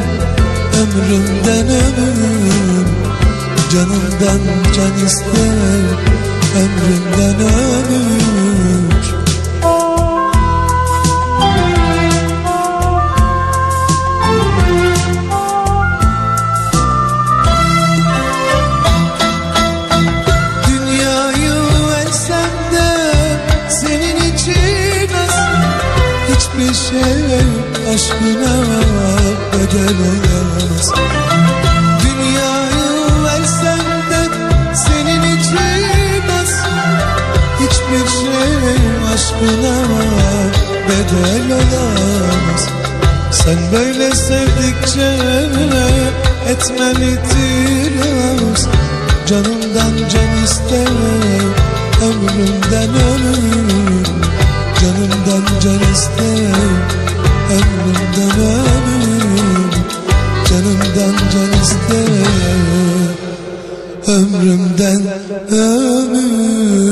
Ömrümden ömür. Canımdan can isterim Ömrümden ömür. bedel olamaz Sen böyle sevdikçe etmelidir az Canımdan can ister ömrümden ömür. Canımdan can ister ömrümden ömür. Canımdan can ister ömrümden ömür.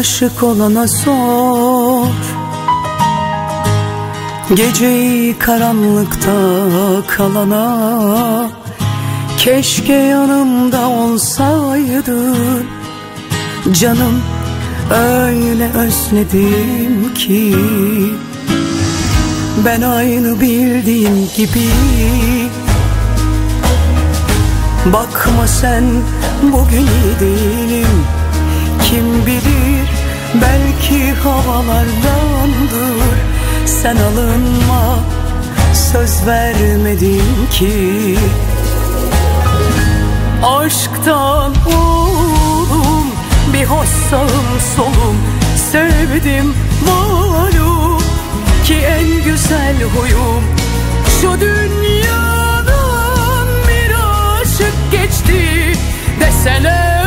Aşık olana sor. Geceyi karanlıkta kalana Keşke yanımda olsaydın. Canım öyle özledim ki Ben aynı bildiğim gibi. Bakma sen bugün değilim. Kim bilir belki havalardandır. Sen alınma. Söz vermedim ki. Aşktan oğlum bir hoş sağım solum. Sevdim malum. Ki en güzel huyum. Şu dünyadan bir aşık geçti. Deseler